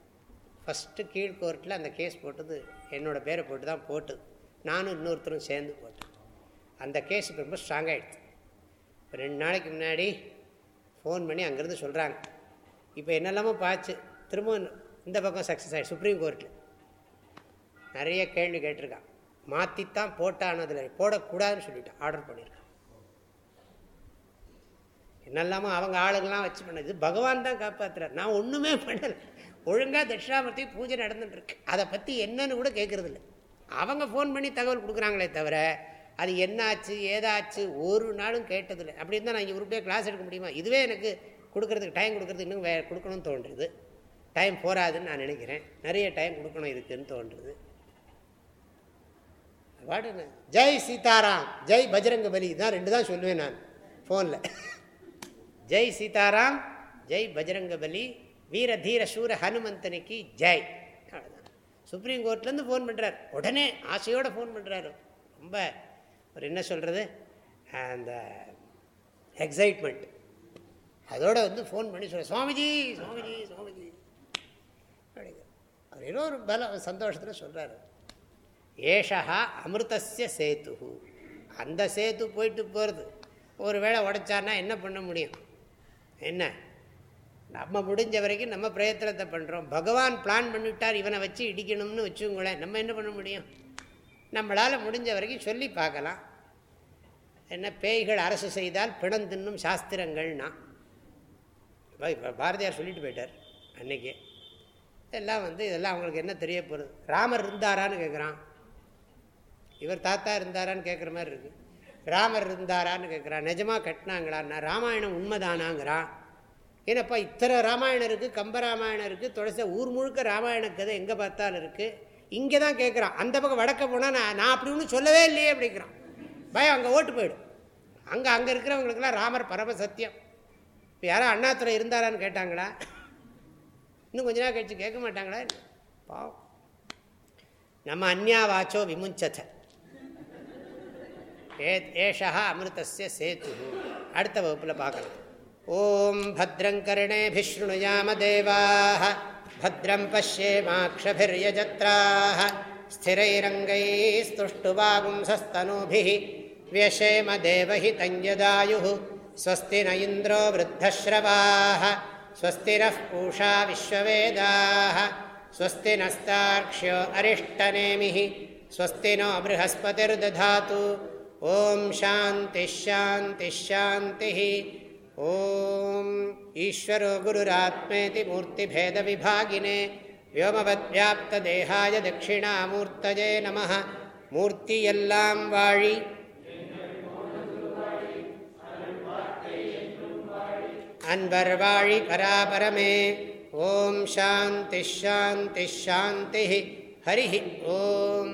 ஃபஸ்ட்டு கீழ் கோர்ட்டில் அந்த கேஸ் போட்டது என்னோடய பேரை போட்டு தான் போட்டு நானும் இன்னொருத்தரும் சேர்ந்து போட்டேன் அந்த கேஸ் இப்போ ரொம்ப ஸ்ட்ராங் ஆகிடுது இப்போ ரெண்டு நாளைக்கு முன்னாடி ஃபோன் பண்ணி அங்கேருந்து சொல்கிறாங்க இப்போ என்னெல்லாமோ பார்த்து திரும்பவும் இந்த பக்கம் சக்ஸஸ் ஆகிடுச்சு சுப்ரீம் கோர்ட்டில் நிறைய கேள்வி கேட்டிருக்கான். மாற்றித்தான் போட்டானதில் போடக்கூடாதுன்னு சொல்லிட்டான் ஆர்டர் பண்ணியிருக்கான் என்னெல்லாமோ அவங்க ஆளுங்கள்லாம் வச்சு பண்ணது. பகவான் தான் காப்பாற்றுறார் நான் ஒன்றுமே பண்ணலை. ஒழுங்காக தட்சிணாமூர்த்தி பூஜை நடந்துட்டுருக்கு. அதை பற்றி என்னன்னு கூட கேட்குறது இல்லை அவங்க ஃபோன் பண்ணி தகவல் கொடுக்குறாங்களே தவிர அது என்னாச்சு ஏதாச்சு ஒரு நாளும் கேட்டதில்லை. அப்படி இருந்தால் நான் இங்கே உருப்படியாக கிளாஸ் எடுக்க முடியுமா? இதுவே எனக்கு கொடுக்குறதுக்கு டைம் கொடுக்குறதுக்கு இன்னும் வே கொடுக்கணும்னு தோன்றுறது டைம் போகாதுன்னு நான் நினைக்கிறேன். நிறைய டைம் கொடுக்கணும் இதுக்குன்னு தோன்றுறது பாட்டு ஜெய் சீதாராம். ஜெய் பஜரங்க பலி. தான் ரெண்டு தான் சொல்லுவேன் நான் ஃபோனில் ஜெய் சீதாராம் ஜெய் பஜரங்கபலி வீர தீர சூர ஹனுமந்தனுக்கு ஜெய். அவ்வளோதான் சுப்ரீம் கோர்ட்லேருந்து ஃபோன் பண்ணுறார் உடனே ஆசையோடு ஃபோன் பண்ணுறாரு ரொம்ப ஒரு என்ன சொல்கிறது அந்த எக்ஸைட்மெண்ட் அதோடு வந்து ஃபோன் பண்ணி சொல்ல சுவாமிஜி சுவாமிஜி சுவாமிஜி. அவர் ஏதோ ஒரு பல சந்தோஷத்தில் சொல்கிறார் ஏஷா அமிர்தசிய சேத்து அந்த சேத்து போயிட்டு போகிறது ஒரு வேளை உடைச்சார்னா என்ன பண்ண முடியும்? என்ன? நம்ம முடிஞ்ச வரைக்கும் நம்ம பிரயத்தனத்தை பண்ணுறோம் பகவான் பிளான் பண்ணிவிட்டார் இவனை வச்சு இடிக்கணும்னு வச்சுங்களேன் நம்ம என்ன பண்ண முடியும்? நம்மளால் முடிஞ்ச வரைக்கும் சொல்லி பார்க்கலாம். என்ன பேய்கள் அரசு செய்தால் பிணம் தின்னும் சாஸ்திரங்கள்னா. பாரதியார் சொல்லிட்டு போயிட்டார் அன்னைக்கு. இதெல்லாம் வந்து இதெல்லாம் அவங்களுக்கு என்ன தெரிய போகிறது ராமர் இருந்தாரான்னு கேட்குறான் இவர் தாத்தா இருந்தாரான்னு கேட்குற மாதிரி இருக்குது ராமர் இருந்தாரான்னு கேட்குறான் நிஜமாக கட்டினாங்களான்னா ராமாயணம் உண்மைதானாங்கிறான் ஏன்னப்பா இத்தனை ராமாயணம் இருக்குது கம்பராமாயணம் இருக்குது துளசி ஊர் முழுக்க ராமாயண கதை எங்கே பார்த்தாலும் இருக்குது இங்கே தான் கேட்குறான் அந்த பக்கம் வடக்க போனால் நான் நான் அப்படி ஒன்றும் சொல்லவே இல்லையே அப்படிங்கிறான். பயம் அங்கே ஓட்டு போயிடும். அங்கே அங்கே இருக்கிறவங்களுக்கெல்லாம் ராமர் பரம சத்தியம். இப்போ யாரோ அண்ணாத்துறை இருந்தாரான்னு கேட்டாங்களா? இன்னும் கொஞ்ச நாள் கழிச்சு கேட்க மாட்டாங்களா? பாவம். நம்ம அந்யா வாச்சோ விமுஞ்சத்தை ஏ ஏஷா அமிர்தசிய சேத்து அடுத்த வகுப்பில் பார்க்கலாம் ஓம் भद्रङ्कर्णेभिशृणुयाम देवाः भद्रं पश्येमाक्षभिर्यजत्राः स्थिरैरङ्गैस्तुष्टुवागुंसस्तनूभिः व्यशेम देवहितञ्जदायुः स्वस्ति न इन्द्रो वृद्धश्रवाः स्वस्ति नः पूषा विश्ववेदाः स्वस्ति नस्तार्क्ष्यो अरिष्टनेमिः स्वस्ति नो बृहस्पतिर्दधातु ॐ शान्तिश्शान्तिश्शान्तिः ॐ ईश्वरो गुरुरात्मेति मूर्तिभेदविभागिने व्योमवद्व्याप्तदेहाय दक्षिणामूर्तये नमः मूर्तियल्लां वाळि अन्वर्वाळि परापरमे ॐ शान्तिश्शान्तिश्शान्तिः हरिः ओम्